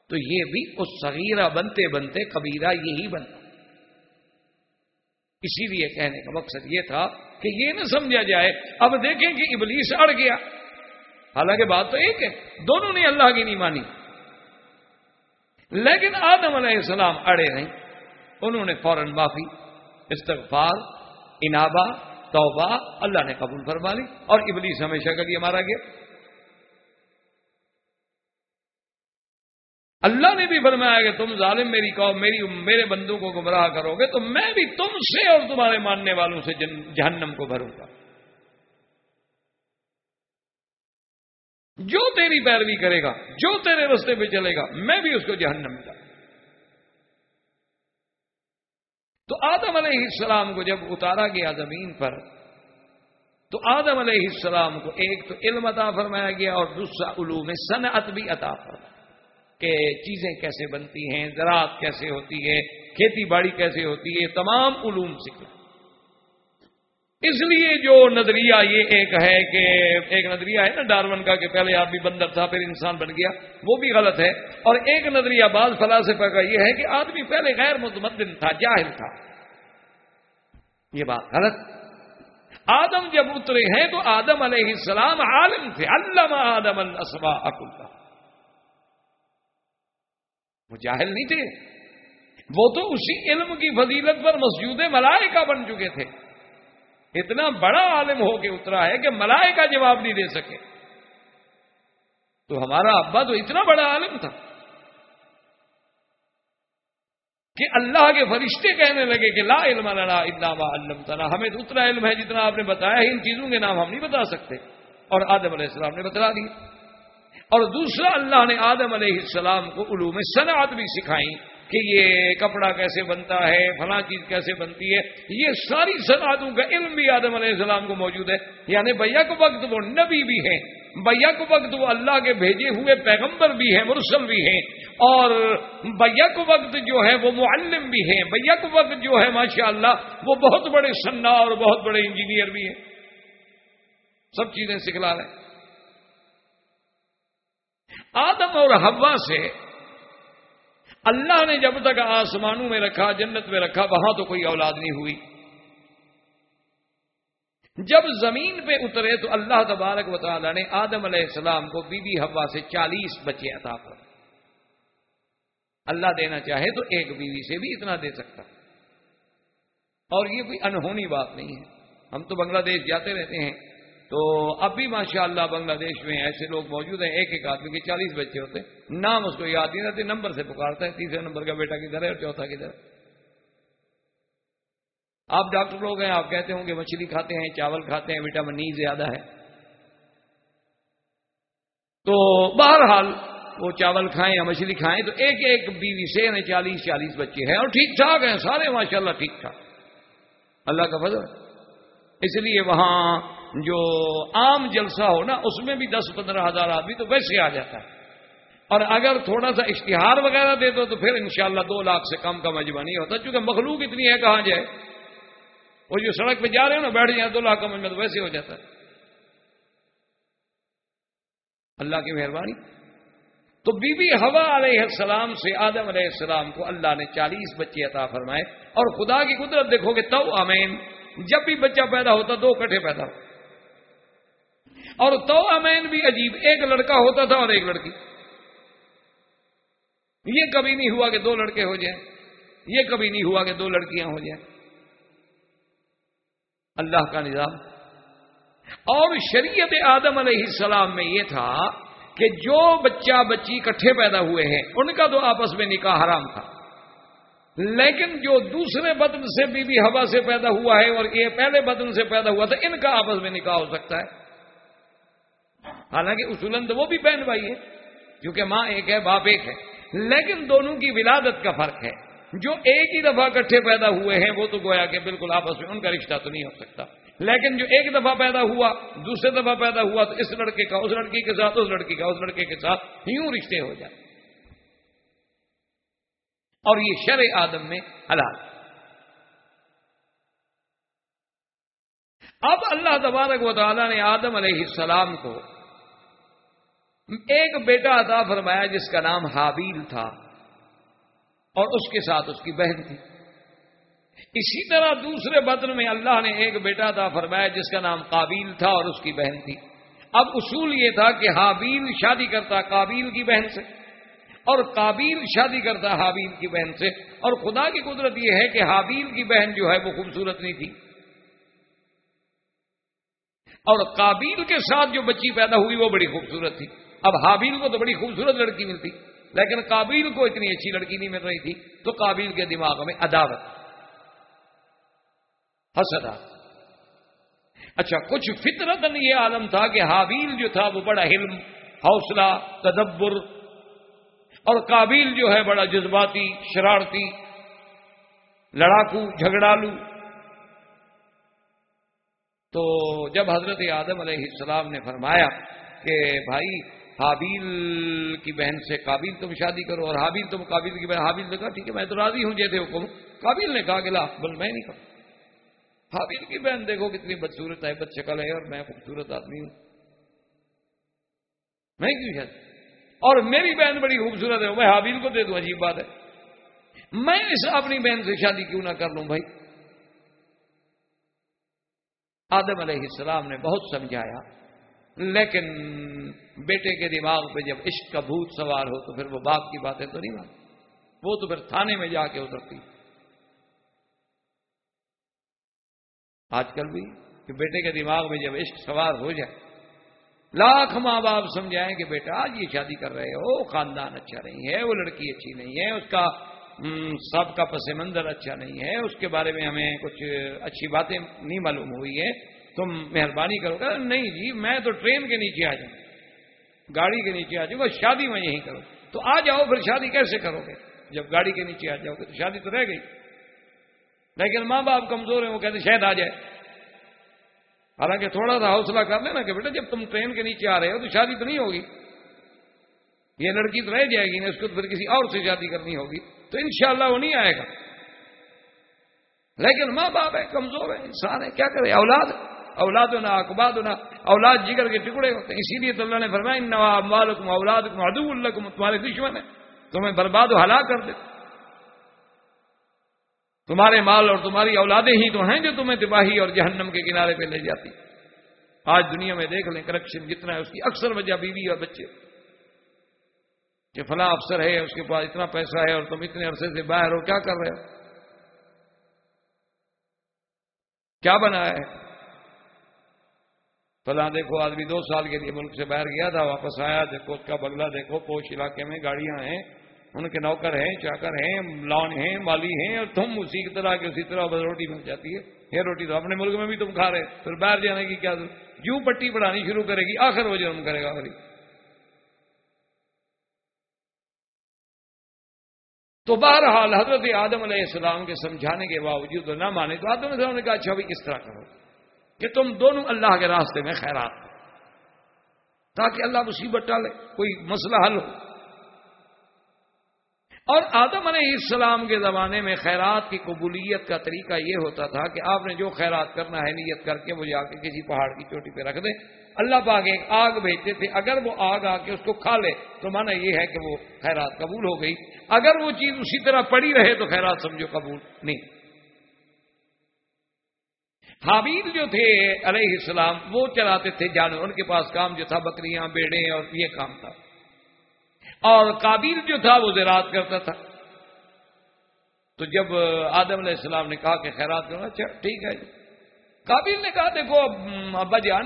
Speaker 2: تو یہ بھی اس صغیرہ بنتے بنتے کبیرہ یہی بنتا اسی لیے کہنے کا مقصد یہ تھا کہ یہ نہ سمجھا جائے۔ اب دیکھیں کہ ابلیس اڑ گیا۔ حالانکہ بات تو ایک ہے، دونوں نے اللہ کی نہیں مانی۔ لیکن آدم علیہ السلام اڑے نہیں۔ انہوں نے فوراً معافی، استغفار انابا توبہ، اللہ نے قبول فرما لی اور ابلیس ہمیشہ کے لیے مارا گیا۔ اللہ نے بھی فرمایا کہ تم ظالم میری قوم میری میرے بندوں کو گمراہ کرو گے تو میں بھی تم سے اور تمہارے ماننے والوں سے جہنم کو بھروں گا۔ جو تیری پیروی کرے گا، جو تیرے رستے پہ چلے گا، میں بھی اس کو جہنم کا تو آدم علیہ السلام کو جب اتارا گیا زمین پر، تو آدم علیہ السلام کو ایک تو علم عطا فرمایا گیا اور دوسرا علوم صنعت بھی عطا فرمایا۔ کہ چیزیں کیسے بنتی ہیں، زراعت کیسے ہوتی ہے، کھیتی باڑی کیسے ہوتی ہے، تمام علوم سکھا اس لیے جو نظریہ یہ ایک ہے کہ ایک نظریہ ہے نا ڈارون کا کہ پہلے آپ بھی بندر تھا، پھر انسان بن گیا، وہ بھی غلط ہے۔ اور ایک نظریہ بعض فلاسفہ کا یہ ہے کہ آدمی پہلے غیر متمدن تھا، جاہل تھا۔ یہ بات غلط۔ آدم جب اترے ہیں تو آدم علیہ السلام عالم تھے علامہ آدم السبا اکلتا وہ جاہل نہیں تھے۔ وہ تو اسی علم کی فضیلت پر مسجود ملائکہ بن چکے تھے۔ اتنا بڑا عالم ہو کے اترا ہے کہ ملائے کا جواب نہیں دے سکے۔ تو ہمارا ابا تو اتنا بڑا عالم تھا کہ اللہ کے فرشتے کہنے لگے کہ لا علم لنا علامہ علم تنا ہمیں تو اتنا علم ہے جتنا آپ نے بتایا ان چیزوں کے نام ہم نہیں بتا سکتے۔ اور آدم علیہ السلام نے بتا دی اور دوسرا اللہ نے آدم علیہ السلام کو علوم صنعت بھی سکھائی کہ یہ کپڑا کیسے بنتا ہے، فلاں چیز کیسے بنتی ہے۔ یہ ساری صنعتوں کا علم بھی آدم علیہ السلام کو موجود ہے۔ یعنی بھیا کو وقت وہ نبی بھی ہیں بھیا کو وقت وہ اللہ کے بھیجے ہوئے پیغمبر بھی ہیں، مرسل بھی ہیں۔ اور بھیا کو وقت جو ہے وہ معلم بھی ہیں۔ بھیا کو وقت جو ہے ماشاء اللہ وہ بہت بڑے سنا اور بہت بڑے انجینئر بھی ہیں۔ سب چیزیں سکھلا رہے ہیں۔ آدم اور ہوا سے اللہ نے جب تک آسمانوں میں رکھا، جنت میں رکھا، وہاں تو کوئی اولاد نہیں ہوئی۔ جب زمین پہ اترے تو اللہ تبارک و تعالی نے آدم علیہ السلام کو بی بی ہوا سے چالیس بچے عطا کر۔ اللہ دینا چاہے تو ایک بیوی سے بھی اتنا دے سکتا۔ اور یہ کوئی انہونی بات نہیں ہے۔ ہم تو بنگلہ دیش جاتے رہتے ہیں۔ تو اب بھی ماشاء اللہ بنگلہ دیش میں ایسے لوگ موجود ہیں، ایک ایک آدمی کے چالیس بچے ہوتے ہیں۔ نام اس کو یاد نہیں رہتے، نمبر سے پکارتا ہے تیسرے نمبر کا بیٹا کدھر ہے اور چوتھا کدھر آپ ڈاکٹر لوگ ہیں، آپ کہتے ہوں کہ مچھلی کھاتے ہیں، چاول کھاتے ہیں، وٹامن ای زیادہ ہے۔ تو بہرحال وہ چاول کھائیں یا مچھلی کھائیں تو ایک ایک بیوی سے یعنی چالیس چالیس بچے ہیں اور ٹھیک ٹھاک ہیں، سارے ماشاء اللہ ٹھیک ٹھاک۔ اللہ کا فضل۔ اس لیے وہاں جو عام جلسہ ہو نا، اس میں بھی دس پندرہ ہزار آدمی تو ویسے آ جاتا ہے۔ اور اگر تھوڑا سا اشتہار وغیرہ دے دو تو پھر انشاءاللہ دو لاکھ سے کم کا مجمع نہیں ہوتا، چونکہ مخلوق اتنی ہے، کہاں جائے؟ وہ جو سڑک پہ جا رہے ہیں نا، بیٹھ جائیں دو لاکھ کا مجمع تو ویسے ہو جاتا ہے۔ اللہ کی مہربانی۔ تو بی بی ہوا علیہ السلام سے آدم علیہ السلام کو اللہ نے چالیس بچے عطا فرمائے۔ اور خدا کی قدرت دیکھو گے تو امین جب بھی بچہ پیدا ہوتا، دو کٹھے پیدا ہوتا اور تو امین بھی عجیب، ایک لڑکا ہوتا تھا اور ایک لڑکی۔ یہ کبھی نہیں ہوا کہ دو لڑکے ہو جائیں، یہ کبھی نہیں ہوا کہ دو لڑکیاں ہو جائیں۔ اللہ کا نظام۔ اور شریعت آدم علیہ السلام میں یہ تھا کہ جو بچہ بچی کٹھے پیدا ہوئے ہیں، ان کا تو آپس میں نکاح حرام تھا۔ لیکن جو دوسرے بدن سے بی بی ہوا سے پیدا ہوا ہے اور یہ پہلے بدن سے پیدا ہوا تھا، ان کا آپس میں نکاح ہو سکتا ہے۔ حالانکہ اصولن تو وہ بھی بہن بھائی ہے کیونکہ ماں ایک ہے، باپ ایک ہے۔ لیکن دونوں کی ولادت کا فرق ہے۔ جو ایک ہی دفعہ کٹھے پیدا ہوئے ہیں، وہ تو گویا کہ بالکل آپس میں ان کا رشتہ تو نہیں ہو سکتا۔ لیکن جو ایک دفعہ پیدا ہوا، دوسرے دفعہ پیدا ہوا، تو اس لڑکے کا، اس لڑکی کے ساتھ، اس لڑکی کا، اس لڑکے کے ساتھ یوں رشتے ہو جائے اور یہ شر آدم میں حلال۔ اب اللہ تبارک و تعالیٰ نے آدم علیہ السلام کو ایک بیٹا عطا فرمایا جس کا نام حابیل تھا اور اس کے ساتھ اس کی بہن تھی۔ اسی طرح دوسرے بدن میں اللہ نے ایک بیٹا عطا فرمایا جس کا نام قابیل تھا اور اس کی بہن تھی۔ اب اصول یہ تھا کہ حابیل شادی کرتا قابیل کی بہن سے اور قابیل شادی کرتا حابیل کی بہن سے۔ اور خدا کی قدرت یہ ہے کہ حابیل کی بہن جو ہے وہ خوبصورت نہیں تھی۔ اور کابیل کے ساتھ جو بچی پیدا ہوئی وہ بڑی خوبصورت تھی۔ اب حابیل کو تو بڑی خوبصورت لڑکی ملتی، لیکن کابیل کو اتنی اچھی لڑکی نہیں مل رہی تھی، تو کابیل کے دماغ میں عداوت۔ حسدا اچھا کچھ فطرت یہ عالم تھا کہ حابیل جو تھا وہ بڑا علم حوصلہ، تدبر، اور کابیل جو ہے بڑا جذباتی، شرارتی، لڑاکو، جھگڑالو۔ تو جب حضرت آدم علیہ السلام نے فرمایا کہ بھائی حابیل کی بہن سے قابل تم شادی کرو اور حابیل تم قابل کی بہن، حابیل نے کہا، ٹھیک ہے، میں تو راضی ہوں جیسے حکم۔ قابل نے کہا کہ لا، بل میں نہیں کروں حابیل کی بہن، دیکھو کتنی بدسورت ہے بد شکل ہے اور میں خوبصورت آدمی ہوں۔ میں کیوں شادی؟ اور میری بہن بڑی خوبصورت ہے، میں حابیل کو دے دوں، عجیب بات ہے۔ میں اس اپنی بہن سے شادی کیوں نہ کر لوں بھائی؟ آدم علیہ السلام نے بہت سمجھایا لیکن بیٹے کے دماغ پہ جب عشق کا بھوت سوار ہو تو پھر وہ باپ کی باتیں تو نہیں مانتی وہ تو پھر تھانے میں جا کے اترتی۔ آج کل بھی کہ بیٹے کے دماغ میں جب عشق سوار ہو جائے، لاکھ ماں باپ سمجھائیں کہ بیٹا آج یہ شادی کر رہے ہو، خاندان اچھا نہیں ہے، وہ لڑکی اچھی نہیں ہے، اس کا سب کا پس منظر اچھا نہیں ہے، اس کے بارے میں ہمیں کچھ اچھی باتیں نہیں معلوم ہوئی ہے تم مہربانی کرو۔ گے نہیں جی میں تو ٹرین کے نیچے آ جاؤں، گاڑی کے نیچے آ جاؤں گا شادی میں یہیں کرو۔ تو آ جاؤ، پھر شادی کیسے کرو گے؟ جب گاڑی کے نیچے آ جاؤ گے تو شادی تو رہ گئی۔ لیکن ماں باپ کمزور ہیں، وہ کہتے شاید آ جائے۔ حالانکہ تھوڑا سا حوصلہ کر لینا کہ بیٹا، جب تم ٹرین کے نیچے آ رہے ہو تو شادی تو نہیں ہوگی۔ یہ لڑکی تو رہ جائے گی نا، اس کو پھر کسی اور سے شادی کرنی ہوگی۔ تو انشاءاللہ وہ نہیں آئے گا۔ لیکن ماں باپ ہے کمزور ہے انسان ہے کیا کرے اولاد اولاد ہونا اقباد ہونا اولاد جگر کے ٹکڑے ہوتے ہیں۔ اسی لیے تو اللہ نے فرمایا نواب والم اولاد کو اللہ تمہارے دشمن ہے تمہیں برباد و ہلاک کر دے۔ تمہارے مال اور تمہاری اولادیں ہی تو ہیں جو تمہیں تباہی اور جہنم کے کنارے پہ لے جاتی۔ آج دنیا میں دیکھ لیں کرپشن جتنا ہے، اس کی اکثر وجہ بیوی اور بچے۔ کہ فلاں افسر ہے، اس کے پاس اتنا پیسہ ہے اور تم اتنے عرصے سے باہر ہو، کیا کر رہے ہو؟ کیا بنا ہے؟ فلاں دیکھو آدمی دو سال کے لیے ملک سے باہر گیا تھا واپس آیا، دیکھو اس کا بنگلہ، دیکھو پوش علاقے میں گاڑیاں ہیں، ان کے نوکر ہیں، چاکر ہیں لان ہیں، مالی ہیں، اور تم اسی کی طرح اسی طرح روٹی مل جاتی ہے۔ یہ روٹی تو اپنے ملک میں بھی تم کھا رہے پھر باہر جانے کی کیا یوں پٹی پڑھانی شروع کرے گی، آخر وہ جرم کرے گا تو بہرحال حضرت آدم علیہ السلام کے سمجھانے کے باوجود، نہ مانے تو آدم علیہ السلام نے کہا اچھا بھائی، کس طرح کرو؟ کہ تم دونوں اللہ کے راستے میں خیرات تاکہ اللہ مصیبت ڈالے کوئی مسئلہ حل ہو۔ اور آدم علیہ السلام کے زمانے میں خیرات کی قبولیت کا طریقہ یہ ہوتا تھا کہ آپ نے جو خیرات کرنا ہے نیت کر کے وہ جا کے کسی پہاڑ کی چوٹی پہ رکھ دیں اللہ پاک ایک آگ بھیجتے تھے۔ اگر وہ آگ آ کے اس کو کھا لے تو مانا یہ ہے کہ وہ خیرات قبول ہو گئی۔ اگر وہ چیز اسی طرح پڑی رہے تو خیرات سمجھو قبول نہیں۔ حابیل جو تھے علیہ السلام، وہ چلاتے تھے جانور، ان کے پاس کام جو تھا، بکریاں، بیڑے اور یہ کام تھا۔ اور کابیل جو تھا، وہ زراعت کرتا تھا۔ تو جب آدم علیہ السلام نے کہا کہ خیرات کرنا اچھا ٹھیک ہے۔ جی کابل نے کہا، دیکھو، ابا جان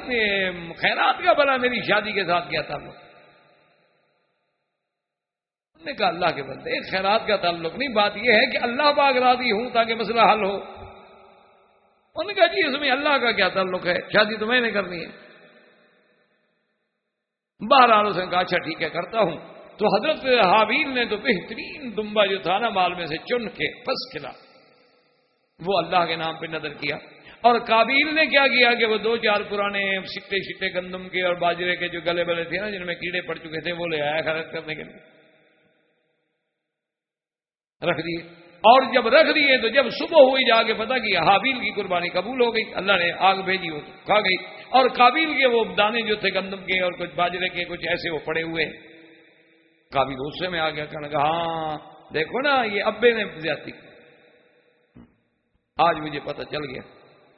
Speaker 2: خیرات کا بلا میری شادی کے ساتھ کیا تعلق؟ نے کہا، اللہ کے بندے، خیرات کا تعلق نہیں، بات یہ ہے کہ اللہ باغ راضی ہوں تاکہ مسئلہ حل ہو۔ انہوں نے کہا جی اس میں اللہ کا کیا تعلق ہے؟ شادی تو میں نے کرنی ہے۔ بہرحال اس نے کہا اچھا ٹھیک ہے، کرتا ہوں۔ تو حضرت حابیل نے تو بہترین دمبا جو تھا نا، مال میں سے چن کے پس کھلا وہ اللہ کے نام پہ نظر کیا۔ اور کابیل نے کیا کیا کہ وہ دو چار پرانے سٹے سٹے گندم کے اور باجرے کے جو گلے بلے تھے نا، جن میں کیڑے پڑ چکے تھے، وہ لے آیا خرچ کرنے کے لیے۔ رکھ دیے۔ اور جب رکھ دیے تو جب صبح ہوئی جا کے پتا کہ حابیل کی قربانی قبول ہو گئی، اللہ نے آگ بھیجی، وہ کھا گئی۔ اور کابیل کے وہ دانے جو تھے، گندم کے اور کچھ باجرے کے، کچھ ایسے وہ پڑے ہوئے۔ کابل غصے میں آ گیا، کہنے لگا ہاں دیکھو نا، یہ ابے نے زیادتی آج مجھے پتہ چل گیا۔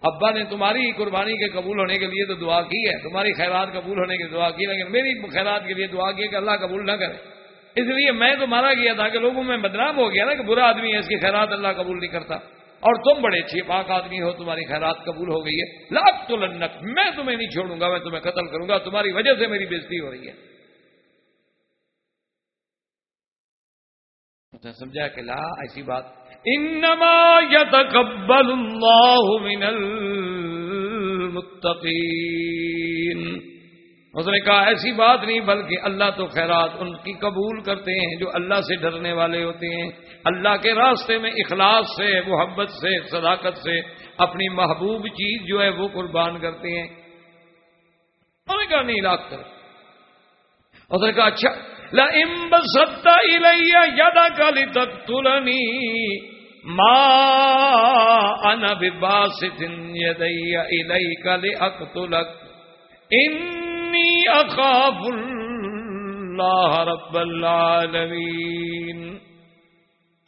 Speaker 2: ابا نے تمہاری قربانی کے قبول ہونے کے لیے تو دعا کی ہے، تمہاری خیرات قبول ہونے کی دعا کی لیکن میری خیرات کے لیے دعا کی کہ اللہ قبول نہ کرے۔ اس لیے میں تو مارا گیا تھا کہ لوگوں میں بدنام ہو گیا نا کہ برا آدمی ہے، اس کی خیرات اللہ قبول نہیں کرتا۔ اور تم بڑے اچھے، پاک آدمی ہو، تمہاری خیرات قبول ہو گئی ہے۔ لاکھ تو لنک میں تمہیں نہیں چھوڑوں گا، میں تمہیں قتل کروں گا، تمہاری وجہ سے میری بےزتی ہو رہی ہے۔ سمجھا کہ لا، ایسی بات۔ انما يتقبل الله من المتقين۔ اس نے کہا ایسی بات نہیں، بلکہ اللہ تو خیرات ان کی قبول کرتے ہیں جو اللہ سے ڈرنے والے ہوتے ہیں۔ اللہ کے راستے میں اخلاص سے، محبت سے، صداقت سے اپنی محبوب چیز جو ہے وہ قربان کرتے ہیں۔ انہوں نے کہا نہیں، لاکھ کر اس نے کہا اچھا لمب ستا یادا کالی تک تلنی ماں ان باس کلی اک تلک اخاف اللہ رب العالمین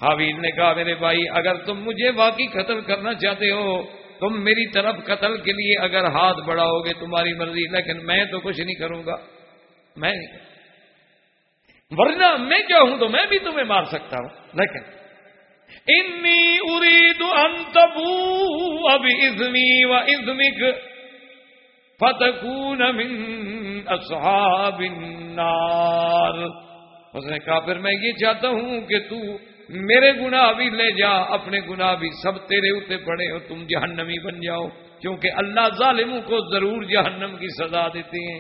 Speaker 2: حاویل نے کہا میرے بھائی اگر تم مجھے واقعی قتل کرنا چاہتے ہو تم میری طرف قتل کے لیے اگر ہاتھ بڑھاؤ گے تمہاری مرضی لیکن میں تو کچھ نہیں کروں گا میں نہیں ورنہ میں کیا ہوں تو میں بھی تمہیں مار سکتا ہوں لیکن انی ارید انتبو اب ازمی و ازمک فتکون من اصحاب النار۔ اس نے کہا، پھر میں یہ چاہتا ہوں کہ تو میرے گناہ بھی لے جا، اپنے گناہ بھی سب تیرے اتنے پڑے اور تم جہنمی بن جاؤ، کیونکہ اللہ ظالموں کو ضرور جہنم کی سزا دیتے ہیں۔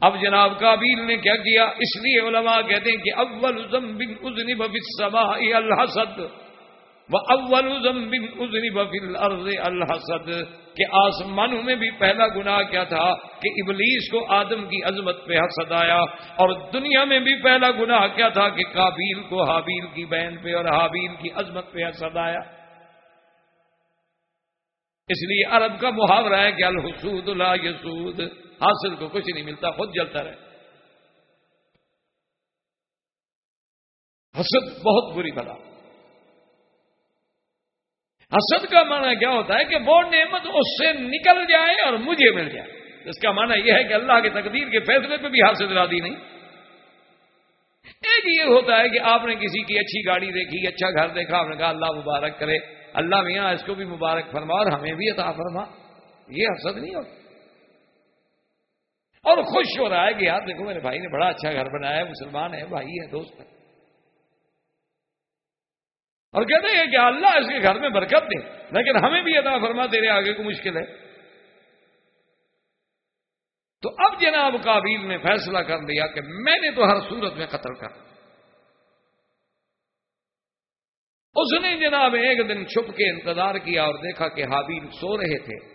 Speaker 2: اب جناب کابیل نے کیا کیا؟ اس لیے علماء کہتے ہیں کہ اول ازنب فی السماء الحسد۔ وہ اول ازنی بفل عرض الحسد کہ آسمانوں میں بھی پہلا گناہ کیا تھا کہ ابلیس کو آدم کی عظمت پہ حسد آیا اور دنیا میں بھی پہلا گناہ کیا تھا کہ کابیل کو حابیل کی بہن پہ اور حابیل کی عظمت پہ حسد آیا اس لیے عرب کا محاورہ ہے کہ الحسود لا یسود، حاصل کو کچھ نہیں ملتا، خود جلتا رہے۔ حسد بہت بری بلا۔ حسد کا معنی کیا ہوتا ہے کہ وہ نعمت اس سے نکل جائے اور مجھے مل جائے۔ اس کا معنی یہ ہے کہ اللہ کی تقدیر کے فیصلے پہ بھی حاصل راضی نہیں۔ ایک یہ ہوتا ہے کہ آپ نے کسی کی اچھی گاڑی دیکھی اچھا گھر دیکھا، آپ نے کہا اللہ مبارک کرے۔ اللہ میاں، اس کو بھی مبارک فرما اور ہمیں بھی عطا فرما۔ یہ حسد نہیں ہوتا۔ اور خوش ہو رہا ہے کہ یار دیکھو، میرے بھائی نے بڑا اچھا گھر بنایا ہے، مسلمان ہے، بھائی ہے، دوست ہے۔ اور کہتے ہیں کہ اللہ اس کے گھر میں برکت دے۔ لیکن ہمیں بھی عطا فرما، تیرے آگے کو مشکل ہے۔ تو اب جناب کابیل نے فیصلہ کر لیا کہ میں نے تو ہر صورت میں قتل کر۔ اس نے جناب ایک دن چھپ کے انتظار کیا اور دیکھا کہ حابیل سو رہے تھے،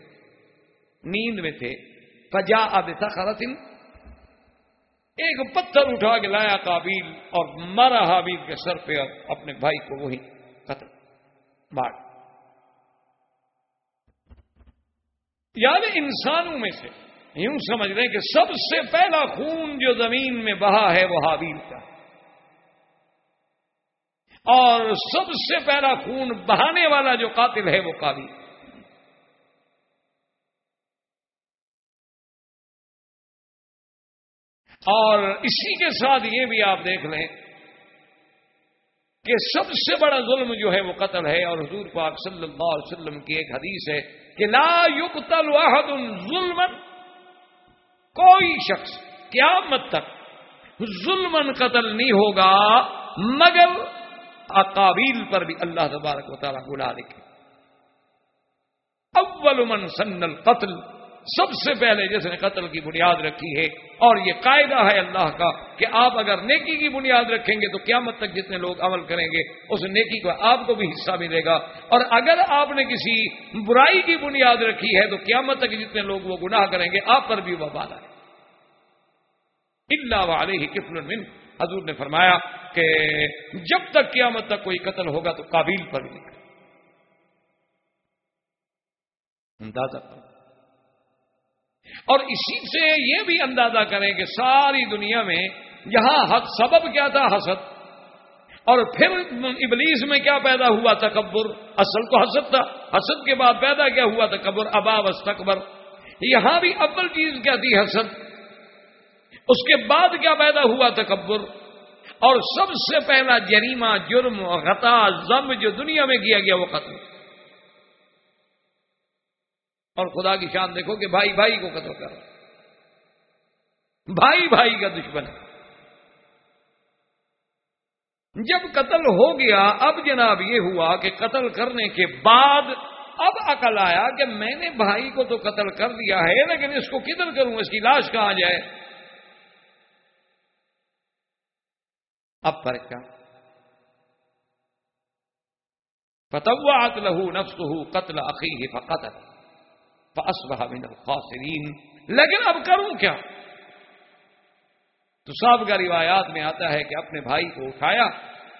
Speaker 2: نیند میں تھے۔ فجا اب ایک پتھر اٹھا کے لایا کابیل اور مرا حابیل کے سر پہ اور اپنے بھائی کو وہی قتل مار یعنی انسانوں میں سے، یوں سمجھ رہے کہ سب سے پہلا خون جو زمین میں بہا ہے وہ حابیل کا اور سب سے پہلا خون بہانے والا جو قاتل ہے وہ قابل اور اسی کے ساتھ یہ بھی آپ دیکھ لیں کہ سب سے بڑا ظلم جو ہے وہ قتل ہے اور حضور پاک صلی اللہ علیہ وسلم کی ایک حدیث ہے کہ لا یقتل واحد ظلم کوئی شخص قیامت تک ظلم قتل نہیں ہوگا، مگر اقابیل پر بھی اللہ تبارک و تعالیٰ گلا لکھے اول من سن القتل سب سے پہلے جس نے قتل کی بنیاد رکھی ہے، اور یہ قاعدہ ہے اللہ کا کہ آپ اگر نیکی کی بنیاد رکھیں گے تو قیامت تک جتنے لوگ عمل کریں گے، اس نیکی کو آپ کو بھی حصہ ملے گا۔ اور اگر آپ نے کسی برائی کی بنیاد رکھی ہے تو قیامت تک جتنے لوگ وہ گناہ کریں گے، آپ پر بھی وہ بالا ہے۔ اللہ والے ہی کفل من حضور نے فرمایا کہ جب تک قیامت تک کوئی قتل ہوگا تو قابل پر بھی اندازہ کرو۔ اور اسی سے یہ بھی اندازہ کریں کہ ساری دنیا میں یہاں حق سبب کیا تھا؟ حسد۔ اور پھر ابلیس میں کیا پیدا ہوا؟ تکبر۔ اصل تو حسد تھا۔ حسد کے بعد پیدا کیا ہوا؟ تکبر۔ ابا تکبر یہاں بھی اول چیز کیا تھی؟ حسد۔ اس کے بعد کیا پیدا ہوا؟ تکبر۔ اور سب سے پہلا جریمہ، جرم غطا زم جو دنیا میں کیا گیا، وہ قتل اور خدا کی شان دیکھو کہ بھائی بھائی کو قتل کر۔ بھائی بھائی کا دشمن۔ ہے جب قتل ہو گیا، اب جناب یہ ہوا کہ قتل کرنے کے بعد اب عقل آیا کہ میں نے بھائی کو تو قتل کر دیا ہے، لیکن اس کو کدھر کروں؟ اس کی لاش کہاں جائے؟ اب پر کیا؟ فتوات لہو نفس ہو قتل عقی فقتل فاصبح من الخاسرین لیکن اب کروں کیا؟ تو سب کا روایات میں آتا ہے کہ اپنے بھائی کو اٹھایا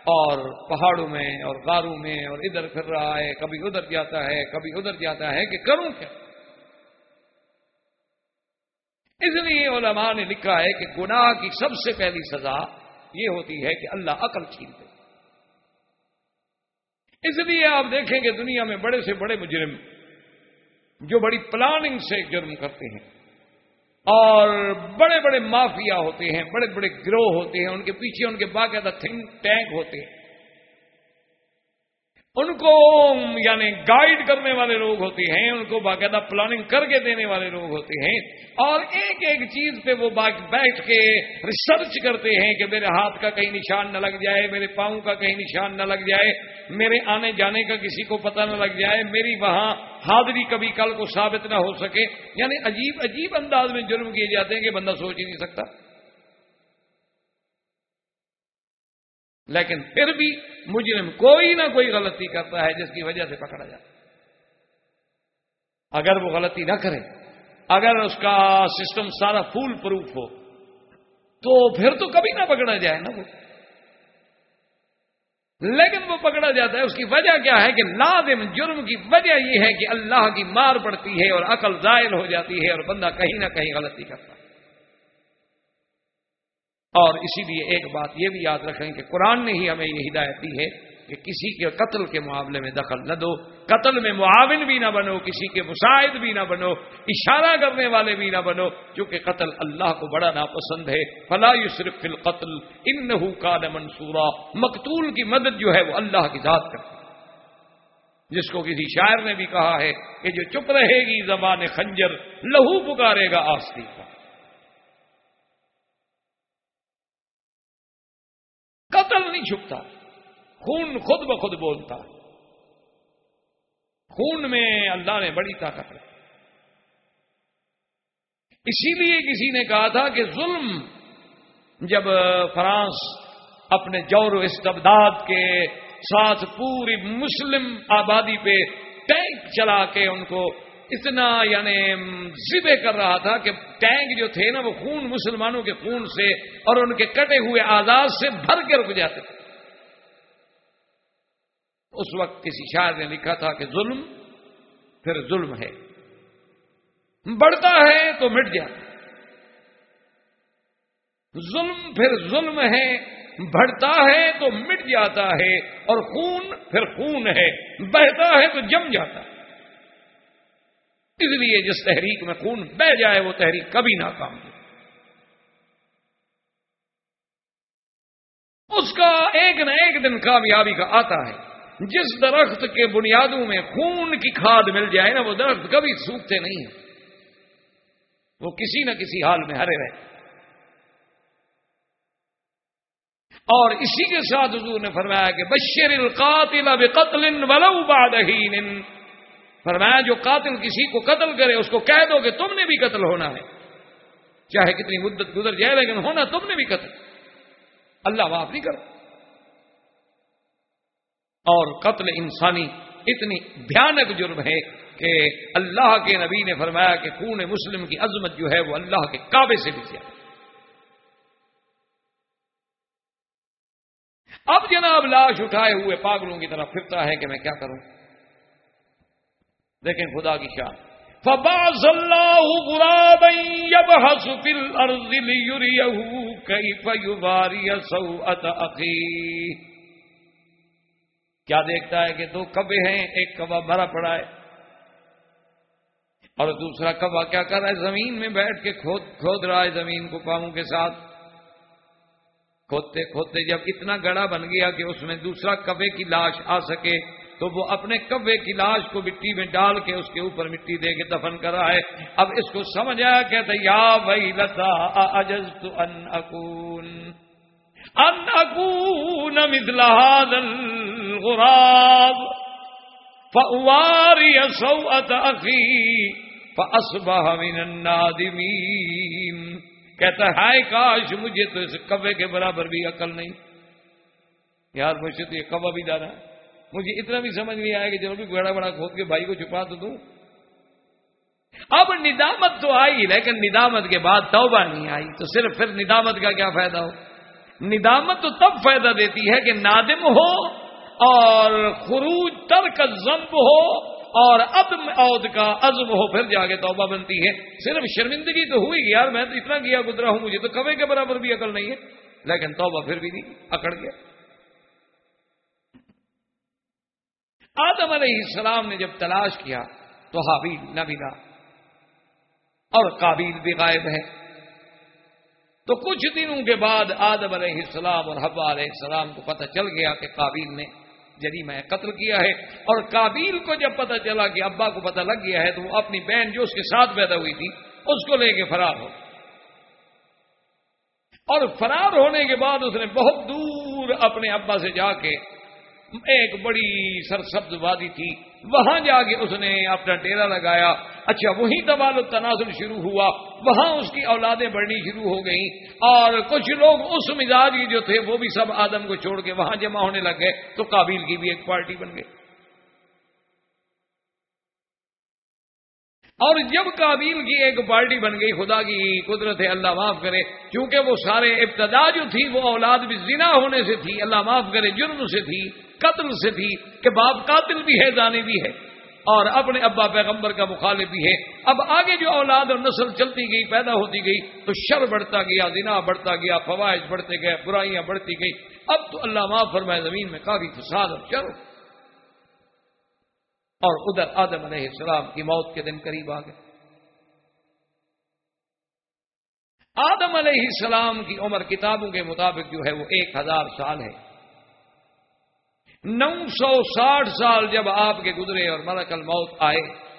Speaker 2: اور پہاڑوں میں اور غاروں میں اور ادھر پھر رہا ہے، کبھی ادھر جاتا ہے، کبھی ادھر جاتا ہے کہ کروں کیا؟ اس لیے علماء نے لکھا ہے کہ گناہ کی سب سے پہلی سزا یہ ہوتی ہے کہ اللہ عقل چھین دے اس لیے آپ دیکھیں کہ دنیا میں بڑے سے بڑے مجرم جو بڑی پلاننگ سے جرم کرتے ہیں اور بڑے بڑے مافیا ہوتے ہیں، بڑے بڑے گروہ ہوتے ہیں، ان کے پیچھے ان کے باقاعدہ تھنک ٹینک ہوتے ہیں۔ ان کو یعنی گائیڈ کرنے والے لوگ ہوتے ہیں، ان کو باقاعدہ پلاننگ کر کے دینے والے لوگ ہوتے ہیں۔ اور ایک ایک چیز پہ وہ بیٹھ کے ریسرچ کرتے ہیں کہ میرے ہاتھ کا کہیں نشان نہ لگ جائے، میرے پاؤں کا کہیں نشان نہ لگ جائے، میرے آنے جانے کا کسی کو پتہ نہ لگ جائے، میری وہاں حاضری کبھی کل کو ثابت نہ ہو سکے۔ یعنی عجیب عجیب انداز میں جرم کیے جاتے ہیں کہ بندہ سوچ ہی نہیں سکتا۔ لیکن پھر بھی مجرم کوئی نہ کوئی غلطی کرتا ہے جس کی وجہ سے پکڑا جاتا اگر وہ غلطی نہ کرے، اگر اس کا سسٹم سارا فول پروف ہو، تو پھر تو کبھی نہ پکڑا جائے نا وہ۔ لیکن وہ پکڑا جاتا ہے، اس کی وجہ کیا ہے کہ لازم جرم کی وجہ یہ ہے کہ اللہ کی مار پڑتی ہے اور عقل زائل ہو جاتی ہے اور بندہ کہیں نہ کہیں غلطی کرتا ہے۔ اور اسی لیے ایک بات یہ بھی یاد رکھیں کہ قرآن نے ہی ہمیں یہ ہدایت دی ہے کہ کسی کے قتل کے معاملے میں دخل نہ دو، قتل میں معاون بھی نہ بنو، کسی کے مساعد بھی نہ بنو، اشارہ کرنے والے بھی نہ بنو کیونکہ قتل اللہ کو بڑا ناپسند ہے۔ فلا صرف فل قتل ان کا منصورہ مقتول کی مدد جو ہے وہ اللہ کی ذات کرتی جس کو کسی شاعر نے بھی کہا ہے کہ جو چپ رہے گی، زبان خنجر، لہو پکارے گا آستی کا قتل نہیں چھپتا۔ خون خود بخود بولتا۔ خون میں اللہ نے بڑی طاقت رکھی۔ اسی لیے کسی نے کہا تھا کہ ظلم جب فرانس اپنے جور و استبداد کے ساتھ پوری مسلم آبادی پہ ٹینک چلا کے ان کو اتنا یعنی ذبے کر رہا تھا کہ ٹینک جو تھے نا وہ خون مسلمانوں کے خون سے اور ان کے کٹے ہوئے آزاد سے بھر کے رک جاتے تھے۔ اس وقت کسی شاعر نے لکھا تھا کہ ظلم پھر ظلم ہے۔ بڑھتا ہے تو مٹ جاتا ظلم پھر ظلم ہے، بڑھتا ہے تو مٹ جاتا ہے اور خون پھر خون ہے۔ بہتا ہے تو جم جاتا ہے۔ اس لیے جس تحریک میں خون بہ جائے، وہ تحریک کبھی ناکام ہو اس کا ایک نہ ایک دن کامیابی کا آتا ہے۔ جس درخت کے بنیادوں میں خون کی کھاد مل جائے نا، وہ درخت کبھی سوکھتے نہیں ہیں۔ وہ کسی نہ کسی حال میں ہرے رہے۔ اور اسی کے ساتھ حضور نے فرمایا کہ بشر القاتل بقتل ولو بعد حين فرمایا جو قاتل کسی کو قتل کرے، اس کو کہہ دو کہ تم نے بھی قتل ہونا ہے۔ چاہے کتنی مدت گزر جائے، لیکن ہونا تم نے بھی قتل۔ اللہ معاف نہیں کرو اور قتل انسانی اتنی بھیانک جرم ہے کہ اللہ کے نبی نے فرمایا کہ خون مسلم کی عظمت جو ہے، وہ اللہ کے کعبے سے بھی زیادہ۔ اب جناب لاش اٹھائے ہوئے پاگلوں کی طرف پھرتا ہے کہ میں کیا کروں؟ لیکن خدا کی شان۔ فباز اللہ غرابا يبحث في الارض ليريه كيف يباري سوءة اخيه کیا دیکھتا ہے کہ دو کبے ہیں، ایک کبا بھرا پڑا ہے۔ اور دوسرا کبا کیا کر رہا ہے؟ زمین میں بیٹھ کے کھود کھود رہا ہے زمین کو پاؤں کے ساتھ۔ کھودتے کھودتے جب اتنا گڑا بن گیا کہ اس میں دوسرا کبے کی لاش آ سکے۔ تو وہ اپنے کبے کی لاش کو مٹی میں ڈال کے اس کے اوپر مٹی دے کے دفن کرا ہے اب اس کو سمجھ آیا کہتے یا بھائی لتا اجز تو ان اکون۔ ان اکون مثل هذا الغراب۔ فواری سوءت اخی فاصبح من النادمین کہتا ہے، ہائے کاش مجھے تو اس کبے کے برابر بھی عقل نہیں۔ یار مجھے تو یہ کبا بھی ڈالا مجھے اتنا بھی سمجھ نہیں آیا کہ چلو بھی بڑا بڑا کھود کے بھائی کو چھپا تو دوں۔ اب ندامت تو آئی، لیکن ندامت کے بعد توبہ نہیں آئی۔ تو صرف پھر ندامت کا کیا فائدہ ہو؟ ندامت تو تب فائدہ دیتی ہے کہ نادم ہو اور خروج ترک زمب ہو اور عدم عود کا عزم ہو، پھر جا کے توبہ بنتی ہے۔ صرف شرمندگی تو ہوئی یار میں تو اتنا کیا گزرا ہوں، مجھے تو کبے کے برابر بھی عقل نہیں ہے۔ لیکن توبہ پھر بھی نہیں، اکڑ گیا۔ آدم علیہ السلام نے جب تلاش کیا تو حابیل نہ ملا اور قابیل بھی غائب ہے تو کچھ دنوں کے بعد آدم علیہ السلام اور حبا علیہ السلام کو پتہ چل گیا کہ قابیل نے جریمہ قتل کیا ہے۔ اور کابیل کو جب پتہ چلا کہ ابا کو پتہ لگ گیا ہے تو وہ اپنی بہن جو اس کے ساتھ پیدا ہوئی تھی، اس کو لے کے فرار ہو اور فرار ہونے کے بعد اس نے بہت دور اپنے ابا سے جا کے ایک بڑی سرسبز وادی تھی۔ وہاں جا کے اس نے اپنا ڈیرا لگایا۔ اچھا وہی تبال و تنازل شروع ہوا۔ وہاں اس کی اولادیں بڑھنی شروع ہو گئیں۔ اور کچھ لوگ اس مزاج کے جو تھے، وہ بھی سب آدم کو چھوڑ کے وہاں جمع ہونے لگ گئے۔ تو قابل کی بھی ایک پارٹی بن گئی۔ اور جب کابل کی ایک پارٹی بن گئی، خدا کی قدرت ہے، اللہ معاف کرے، کیونکہ وہ سارے ابتدا جو تھی، وہ اولاد بھی زنا ہونے سے تھی، اللہ معاف کرے، جرم سے تھی، قتل سے تھی، کہ باپ قاتل بھی ہے دانے بھی ہے، اور اپنے ابا پیغمبر کا مخالف بھی ہے۔ اب آگے جو اولاد اور نسل چلتی گئی، پیدا ہوتی گئی، تو شر بڑھتا گیا، زنا بڑھتا گیا، فوائد بڑھتے گئے، برائیاں بڑھتی گئی۔ اب تو اللہ معاف فرمائے، زمین میں کافی فساد اور شر اور ادھر آدم علیہ السلام کی موت کے دن قریب آ گئے۔ آدم علیہ السلام کی عمر کتابوں کے مطابق جو ہے وہ ایک ہزار سال ہے۔ نو سو ساٹھ سال جب آپ کے گزرے اور ملک الموت آئے۔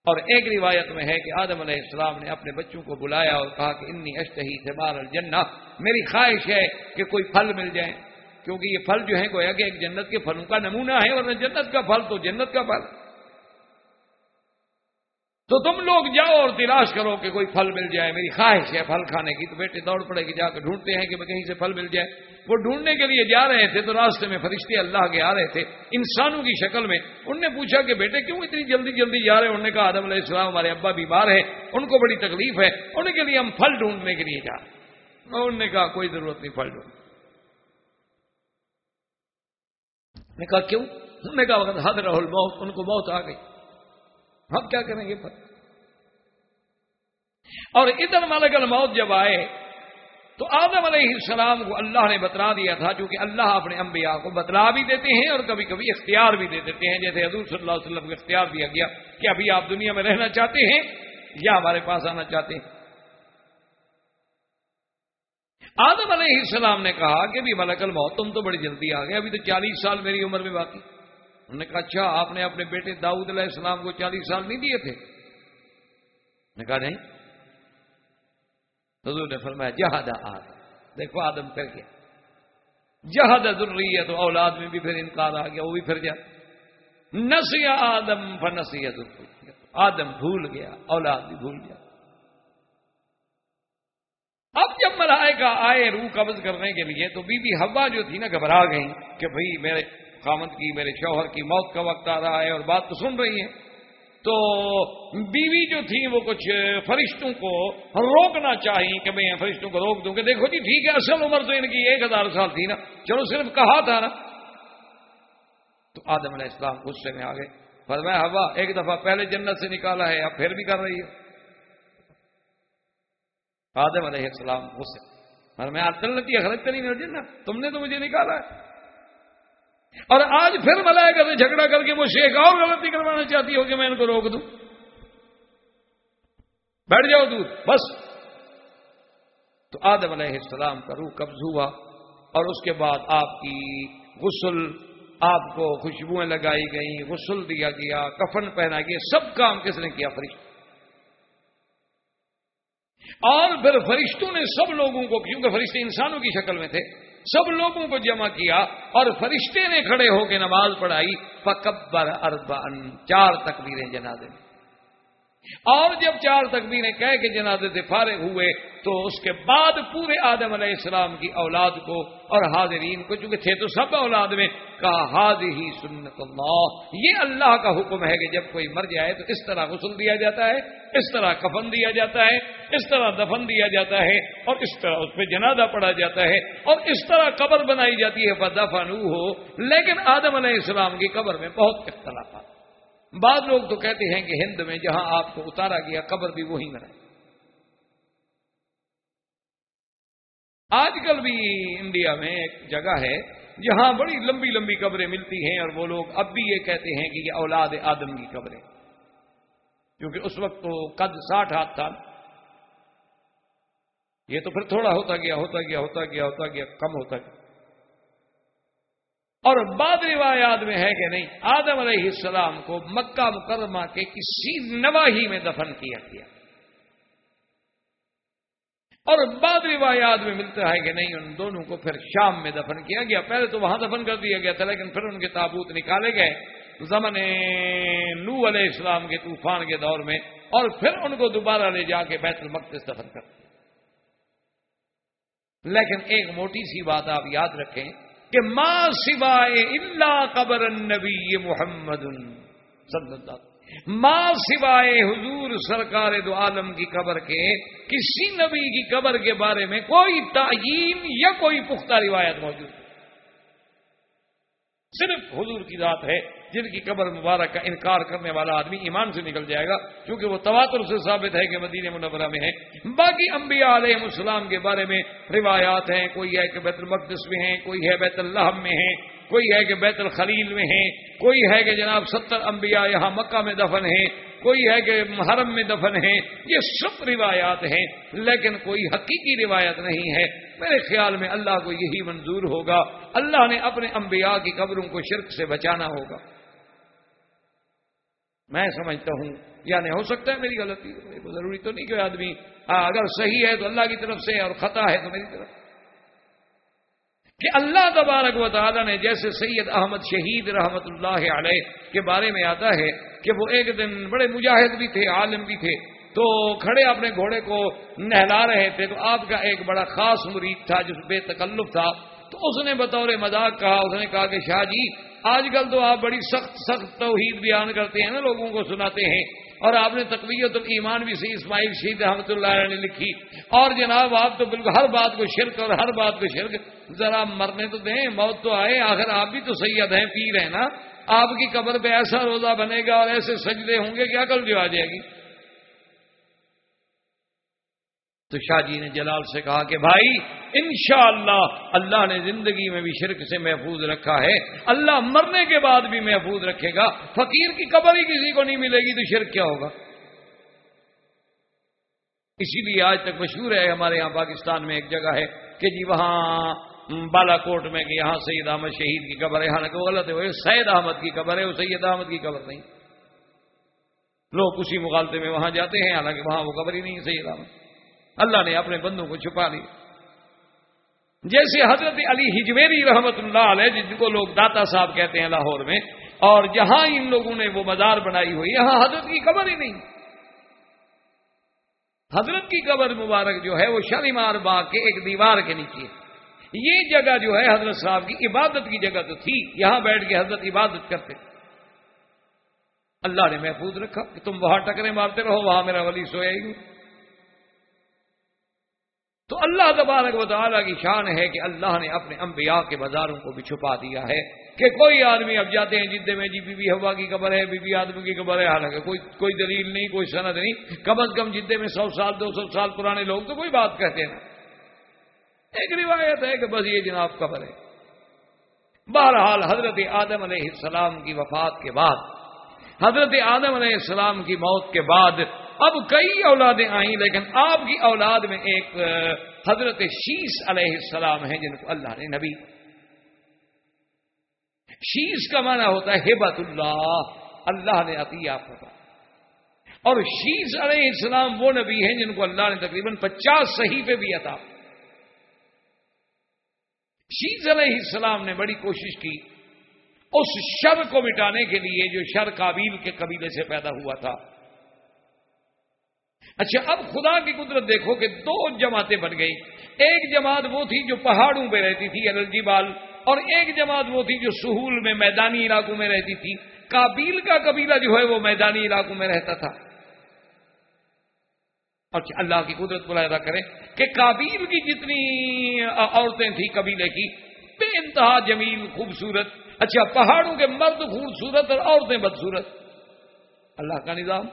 Speaker 2: اور ایک روایت میں ہے کہ آدم علیہ السلام نے اپنے بچوں کو بلایا اور کہا کہ انی اشتہی سے مار الجنہ، میری خواہش ہے کہ کوئی پھل مل جائے کیونکہ یہ پھل جو ہے گویا کہ ایک جنت کے پھلوں کا نمونہ ہے اور جنت کا پھل تو جنت کا پھل۔ تو تم لوگ جاؤ اور تلاش کرو کہ کوئی پھل مل جائے، میری خواہش ہے پھل کھانے کی۔ تو بیٹے دوڑ پڑے گی جا کے ڈھونڈتے ہیں کہ میں کہیں سے پھل مل جائے۔ وہ ڈھونڈنے کے لیے جا رہے تھے تو راستے میں فرشتے اللہ کے آ رہے تھے، انسانوں کی شکل میں۔ ان نے پوچھا کہ بیٹے کیوں اتنی جلدی جلدی جا رہے ہیں انہوں نے کہا، آدم علیہ السلام ہمارے ابا بیمار ہے ان کو بڑی تکلیف ہے ان کے لیے ہم پھل ڈھونڈنے کے لیے جا رہے ہیں۔ انہوں نے کہا، کوئی ضرورت نہیں، پھل ڈھونڈ۔ نے کہا، کیوں؟ نے کہا حد رہل موت ان کو موت آ گئی۔ ہم کیا کریں گے؟ پھل اور ادھر ملک الموت جب آئے، تو آدم علیہ السلام کو اللہ نے بتلا دیا تھا چونکہ اللہ اپنے انبیاء کو بتلا بھی دیتے ہیں اور کبھی کبھی اختیار بھی دے دیتے ہیں۔ جیسے حضور صلی اللہ علیہ وسلم کو اختیار دیا گیا کہ ابھی آپ دنیا میں رہنا چاہتے ہیں یا ہمارے پاس آنا چاہتے ہیں۔ آدم علیہ السلام نے کہا کہ بھی ملک الموت، تم تو بڑی جلدی آ گئے، ابھی تو چالیس سال میری عمر میں باقی۔ انہوں نے کہا اچھا آپ نے اپنے بیٹے داؤد علیہ السلام کو چالیس سال نہیں دیے تھے؟ نے کہا، نہیں۔ حضور نے فرمایا جہاد آدم۔ دیکھو، آدم کر گیا۔ جہاد ضروری ہے تو اولاد میں بھی پھر انکار آ گیا، وہ بھی پھر جا نسیا آدم فنسیت آدم بھول گیا، اولاد بھی بھول گیا۔ اب جب ملائکہ آئے روح قبض کرنے کے لیے تو بی بی ہوا جو تھی نا گھبرا گئی کہ بھئی میرے خامد کی، میرے شوہر کی موت کا وقت آ رہا ہے اور بات تو سن رہی ہے تو بیوی جو تھی وہ کچھ فرشتوں کو روکنا چاہی کہ میں فرشتوں کو روک دوں کہ دیکھو جی ٹھیک ہے، اصل عمر تو ان کی ایک ہزار سال تھی نا۔ چلو صرف کہا تھا نا۔ تو آدم علیہ السلام غصے میں آ گئے پر میں ہوا ایک دفعہ پہلے جنت سے نکالا ہے، اب پھر بھی کر رہی ہے۔ آدم علیہ السلام، غصے۔ پر میں آج چلتی ہے خرچ نہیں جنت تم نے تو مجھے نکالا۔ ہے اور آج پھر ملائے کر جھگڑا کر کے وہ شیخ اور غلطی کروانا چاہتی ہو کہ میں ان کو روک دوں۔ بیٹھ جاؤ دور، بس۔ تو آدم علیہ السلام کا روح قبض ہوا اور اس کے بعد آپ کی غسل، آپ کو خوشبوئیں لگائی گئیں، غسل دیا گیا، کفن پہنا گیا، سب کام کس نے کیا فرشتہ؟ اور پھر فرشتوں نے سب لوگوں کو کیونکہ فرشتے انسانوں کی شکل میں تھے، سب لوگوں کو جمع کیا اور فرشتے نے کھڑے ہو کے نماز پڑھائی، فکبر اربان چار تکبیریں جنازے میں۔ اور جب چار تکبیریں کہہ کے جنازے سے فارغ ہوئے تو اس کے بعد پورے آدم علیہ السلام کی اولاد کو اور حاضرین کو، چونکہ تھے تو سب اولاد میں، کہا حاض ہی سنت اللہ یہ اللہ کا حکم ہے کہ جب کوئی مر جائے تو اس طرح غسل دیا جاتا ہے، اس طرح کفن دیا جاتا ہے، اس طرح دفن دیا جاتا ہے اور اس طرح اس پہ جنازہ پڑا جاتا ہے اور اس طرح قبر بنائی جاتی ہے۔ بدفن ہو لیکن آدم علیہ السلام کی قبر میں بہت اختلافات بعض لوگ تو کہتے ہیں کہ ہند میں جہاں آپ کو اتارا گیا، قبر بھی وہی میں آج کل بھی انڈیا میں ایک جگہ ہے جہاں بڑی لمبی لمبی قبریں ملتی ہیں اور وہ لوگ اب بھی یہ کہتے ہیں کہ یہ اولاد آدم کی قبریں۔ کیونکہ اس وقت تو قد ساٹھ ہاتھ تھا۔ یہ تو پھر تھوڑا ہوتا گیا ہوتا گیا ہوتا گیا ہوتا گیا، کم ہوتا گیا۔ اور بعد روایات میں ہے کہ نہیں، آدم علیہ السلام کو مکہ مکرمہ کے کسی نواحی میں دفن کیا گیا۔ اور بعد روایات میں ملتا ہے کہ نہیں، ان دونوں کو پھر شام میں دفن کیا گیا۔ پہلے تو وہاں دفن کر دیا گیا تھا، لیکن پھر ان کے تابوت نکالے گئے۔ زمن نو علیہ السلام کے طوفان کے دور میں، اور پھر ان کو دوبارہ لے جا کے بیت المقدس دفن کر دیا۔ لیکن ایک موٹی سی بات آپ یاد رکھیں کہ ماں سوائے اللہ قبر النبی محمد صلی اللہ ماں سوائے حضور سرکار دو عالم کی قبر کے، کسی نبی کی قبر کے بارے میں کوئی تعین یا کوئی پختہ روایت موجود۔ صرف حضور کی ذات ہے۔ جن کی قبر مبارک کا انکار کرنے والا آدمی ایمان سے نکل جائے گا، کیونکہ وہ تواتر سے ثابت ہے کہ مدین منورہ میں ہے باقی انبیاء علیہ السلام کے بارے میں روایات ہیں، کوئی ہے کہ بیت المقدس میں ہیں، کوئی ہے بیت اللہ میں ہیں، کوئی ہے کہ بیت الخلیل میں ہیں، کوئی ہے کہ جناب ستر انبیاء یہاں مکہ میں دفن ہیں، کوئی ہے کہ محرم میں دفن ہے یہ سب روایات ہیں، لیکن کوئی حقیقی روایت نہیں ہے۔ میرے خیال میں اللہ کو یہی منظور ہوگا۔ اللہ نے اپنے انبیاء کی قبروں کو شرک سے بچانا ہوگا۔ میں سمجھتا ہوں یعنی ہو سکتا ہے میری غلطی ضروری تو نہیں کہ آدمی ہاں، اگر صحیح ہے تو اللہ کی طرف سے اور خطا ہے تو میری طرف کہ اللہ تبارک و تعالیٰ نے جیسے سید احمد شہید رحمت اللہ علیہ کے بارے میں آتا ہے کہ وہ ایک دن بڑے مجاہد بھی تھے، عالم بھی تھے، تو کھڑے اپنے گھوڑے کو نہلا رہے تھے، تو آپ کا ایک بڑا خاص مرید تھا جس بے تکلف تھا، تو اس نے بطور مذاق کہا، اس نے کہا کہ شاہ جی آج کل تو آپ بڑی سخت سخت توحید بیان کرتے ہیں نا، لوگوں کو سناتے ہیں۔ اور آپ نے تقویت الایمان بھی سی اسماعیل شہید رحمۃ اللہ علیہ نے لکھی۔ اور جناب، آپ تو بالکل ہر بات کو شرک اور ہر بات کو شرک۔ ذرا مرنے تو دیں، موت تو آئے، آخر آپ بھی تو سید ہیں، پیر ہیں نا۔ آپ کی قبر پہ ایسا روزہ بنے گا اور ایسے سجدے ہوں گے، کیا کل جو آ جائے گی؟ تو شاہ جی نے جلال سے کہا کہ بھائی، انشاءاللہ اللہ اللہ نے زندگی میں بھی شرک سے محفوظ رکھا ہے۔ اللہ مرنے کے بعد بھی محفوظ رکھے گا۔ فقیر کی قبر ہی کسی کو نہیں ملے گی تو شرک کیا ہوگا؟ اسی لیے آج تک مشہور ہے، ہمارے یہاں پاکستان میں ایک جگہ ہے کہ جی وہاں بالا کوٹ میں کہ یہاں سید احمد شہید کی قبر ہے۔ حالانکہ وہ غلط ہے، وہ سید احمد کی قبر ہے، وہ سید احمد کی قبر نہیں۔ لوگ اسی مغالطے میں وہاں جاتے ہیں، حالانکہ وہاں وہ قبر ہی نہیں سید احمد۔ اللہ نے اپنے بندوں کو چھپا لی جیسے حضرت علی ہجویری رحمت اللہ علیہ، جن کو لوگ داتا صاحب کہتے ہیں لاہور میں، اور جہاں ان لوگوں نے وہ مزار بنائی ہوئی، یہاں حضرت کی قبر ہی نہیں۔ حضرت کی قبر مبارک جو ہے، وہ شالیمار باغ کے ایک دیوار کے نیچے۔ یہ جگہ جو ہے، حضرت صاحب کی عبادت کی جگہ تو تھی۔ یہاں بیٹھ کے حضرت عبادت کرتے۔ اللہ نے محفوظ رکھا کہ تم وہاں ٹکرے مارتے رہو، وہاں میرا ولی سویا ہی تو اللہ تبارک و تعالیٰ کی شان ہے کہ اللہ نے اپنے انبیاء کے بازاروں کو بھی چھپا دیا ہے کہ کوئی آدمی اب جاتے ہیں جدے میں جی بی بی ہوا کی قبر ہے، بی بی آدمی کی قبر ہے، حالانکہ کوئی کوئی دلیل نہیں، کوئی سند نہیں۔ کم از کم جدے میں سو سال، دو سو سال پرانے لوگ تو کوئی بات کہتے ہیں۔ ایک روایت ہے کہ بس یہ جناب قبر ہے۔ بہرحال حضرت آدم علیہ السلام کی وفات کے بعد، حضرت آدم علیہ السلام کی موت کے بعد اب کئی اولادیں آئیں، لیکن آپ کی اولاد میں ایک حضرت شیش علیہ السلام ہیں جن کو اللہ نے نبی۔ شیش کا معنی ہوتا ہے ہبت اللہ اللہ نے عطیہ فرمایا۔ اور شیش علیہ السلام وہ نبی ہیں جن کو اللہ نے تقریباً پچاس صحیفے بھی عطا شیز علیہ السلام نے بڑی کوشش کی اس شر کو مٹانے کے لیے جو شر کابیل کے قبیلے سے پیدا ہوا تھا۔ اچھا اب خدا کی قدرت دیکھو کہ دو جماعتیں بن گئی ایک جماعت وہ تھی جو پہاڑوں پہ رہتی تھی یعنی الرجی بال اور ایک جماعت وہ تھی جو سہول میں، میدانی علاقوں میں رہتی تھی۔ کابیل کا قبیلہ جو ہے وہ میدانی علاقوں میں رہتا تھا۔ اور اللہ کی قدرت ملاحدہ کریں کہ کابیل کی جتنی عورتیں تھیں قبیلے کی، بے انتہا جمیل، خوبصورت۔ اچھا پہاڑوں کے مرد خوبصورت اور عورتیں بدصورت۔ اللہ کا نظام۔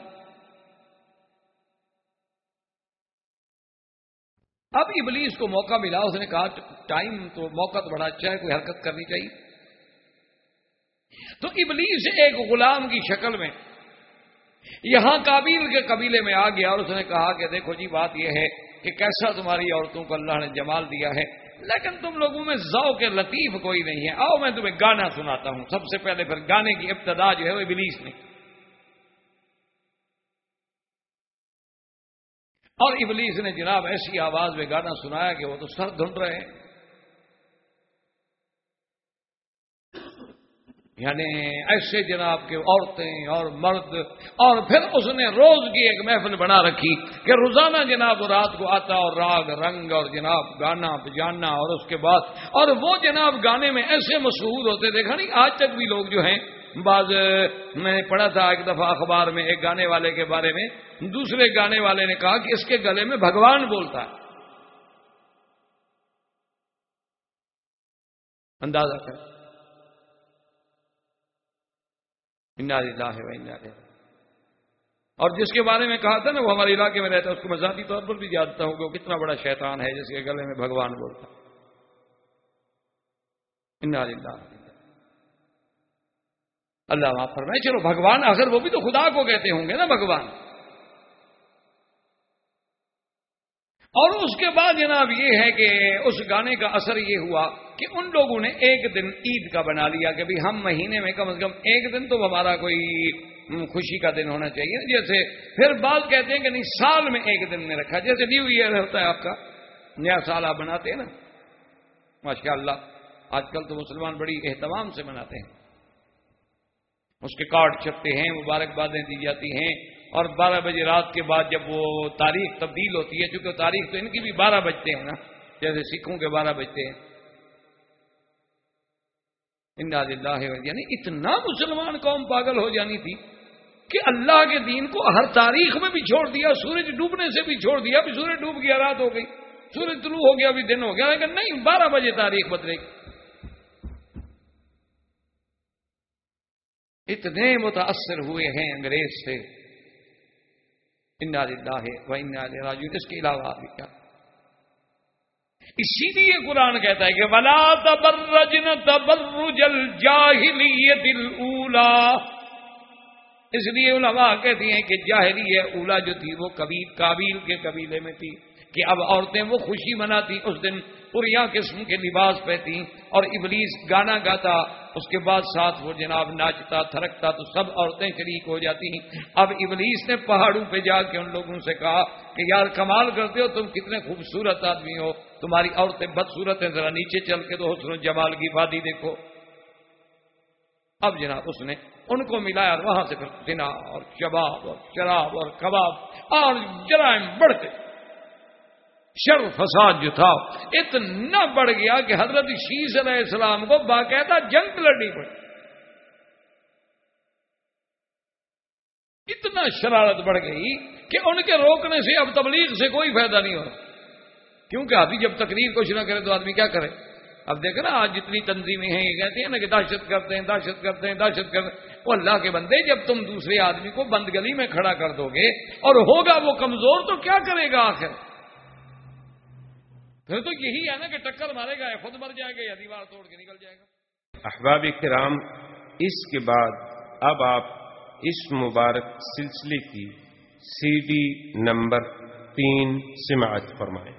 Speaker 2: اب ابلیس کو موقع ملا، اس نے کہا، ٹائم تو موقع تو بڑا اچھا ہے، کوئی حرکت کرنی چاہیے. تو ابلیس ایک غلام کی شکل میں یہاں کابیل کے قبیلے میں آ گیا اور اس نے کہا کہ دیکھو جی بات یہ ہے کہ کیسا تمہاری عورتوں کو اللہ نے جمال دیا ہے، لیکن تم لوگوں میں ذوق کے لطیف کوئی نہیں ہے۔ آؤ، میں تمہیں گانا سناتا ہوں۔ سب سے پہلے پھر گانے کی ابتدا جو ہے وہ ابلیس نے۔ اور ابلیس نے جناب ایسی آواز میں گانا سنایا کہ وہ تو سر دھن رہے ہیں۔ یعنی ایسے جناب کے عورتیں اور مرد، اور پھر اس نے روز کی ایک محفل بنا رکھی کہ روزانہ جناب رات کو آتا اور راگ، رنگ اور جناب گانا، بجانا اور اس کے بعد، اور وہ جناب گانے میں ایسے مشہور ہوتے، دیکھا نہیں، آج تک بھی لوگ جو ہیں بعض میں نے پڑھا تھا ایک دفعہ اخبار میں ایک گانے والے کے بارے میں، دوسرے گانے والے نے کہا کہ اس کے گلے میں بھگوان بولتا ہے۔ اندازہ کر۔ اور جس کے بارے میں کہا تھا نا، وہ ہمارے علاقے میں رہتا ہے، اس کو میں ذاتی طور پر بھی جانتا ہوں کہ وہ کتنا بڑا شیطان ہے جس کے گلے میں بھگوان بولتا اللہ معاف فرمائے۔ چلو، بھگوان اگر وہ بھی تو خدا کو کہتے ہوں گے نا، بھگوان۔ اور اس کے بعد جناب یہ ہے کہ اس گانے کا اثر یہ ہوا کہ ان لوگوں نے ایک دن عید کا بنا لیا کہ ہم مہینے میں کم از کم ایک دن تو ہمارا کوئی خوشی کا دن ہونا چاہیے جیسے پھر بعض کہتے ہیں کہ نہیں، سال میں ایک دن میں رکھا۔ جیسے نیو ایئر ہوتا ہے آپ کا، نیا سال آپ بناتے ہیں نا۔ ماشاء اللہ آج کل تو مسلمان بڑی اہتمام سے مناتے ہیں۔ اس کے کارڈ چھپتے ہیں، مبارکبادیں دی جاتی ہیں۔ اور بارہ بجے رات کے بعد جب وہ تاریخ تبدیل ہوتی ہے، چونکہ تاریخ تو ان کی بھی بارہ بجتے ہیں نا، جیسے سکھوں کے بارہ بجتے ہیں۔ اللہ یعنی اتنا مسلمان قوم پاگل ہو جانی تھی کہ اللہ کے دین کو ہر تاریخ میں بھی چھوڑ دیا، سورج ڈوبنے سے بھی چھوڑ دیا بھی سورج ڈوب گیا، رات ہو گئی، سورج طلوع ہو گیا بھی دن ہو گیا۔ لیکن نہیں، بارہ بجے تاریخ بدلے گی۔ اتنے متاثر ہوئے ہیں انگریز سے۔ راجو اس کے علاوہ بھی کیا۔ اسی لیے قرآن کہتا ہے کہ ولا تبرجن تبرج الجاہلیت الاولا اس لیے علماء کہتی ہیں کہ جاہلی اولا جو تھی وہ کبھی کابیل کے قبیلے میں تھی کہ اب عورتیں وہ خوشی مناتی۔ اس دن پوریا قسم کے لباس پہتی اور ابلیس گانا گاتا، اس کے بعد ساتھ وہ جناب ناچتا، تھرکتا، تو سب عورتیں شریک ہو جاتی اب ابلیس نے پہاڑوں پہ جا کے ان لوگوں سے کہا کہ یار کمال کرتے ہو، تم کتنے خوبصورت آدمی ہو۔ تمہاری عورتیں بدصورت ہیں ذرا نیچے چل کے تو حسن جمال کی فادی دیکھو۔ اب جناب اس نے ان کو ملایا اور وہاں سے پھر دنا اور شباب اور شراب اور کباب اور جرائم بڑھتے۔ شر فساد جو تھا اتنا بڑھ گیا کہ حضرت شیش علیہ السلام کو باقاعدہ جنگ لڑنی پڑی۔ اتنا شرارت بڑھ گئی کہ ان کے روکنے سے اب تبلیغ سے کوئی فائدہ نہیں ہو رہا۔ کیونکہ ابھی جب تقریر کچھ نہ کرے تو آدمی کیا کرے؟ اب دیکھ نا، آج جتنی تنظیمیں ہیں، یہ کہتے ہیں نا کہ دہشت کرتے ہیں، دہشت کرتے ہیں، دہشت کرتے ہیں۔ وہ اللہ کے بندے، جب تم دوسرے آدمی کو بند گلی میں کھڑا کر دو گے اور ہوگا وہ کمزور تو کیا کرے گا آخر؟ پھر تو یہی ہے نا کہ ٹکر مارے گا یا خود مر جائے گا یا دیوار توڑ کے نکل جائے گا۔
Speaker 1: احباب کرام، اس کے بعد اب آپ اس مبارک سلسلے کی سی ڈی نمبر تین سماعت فرمائیں۔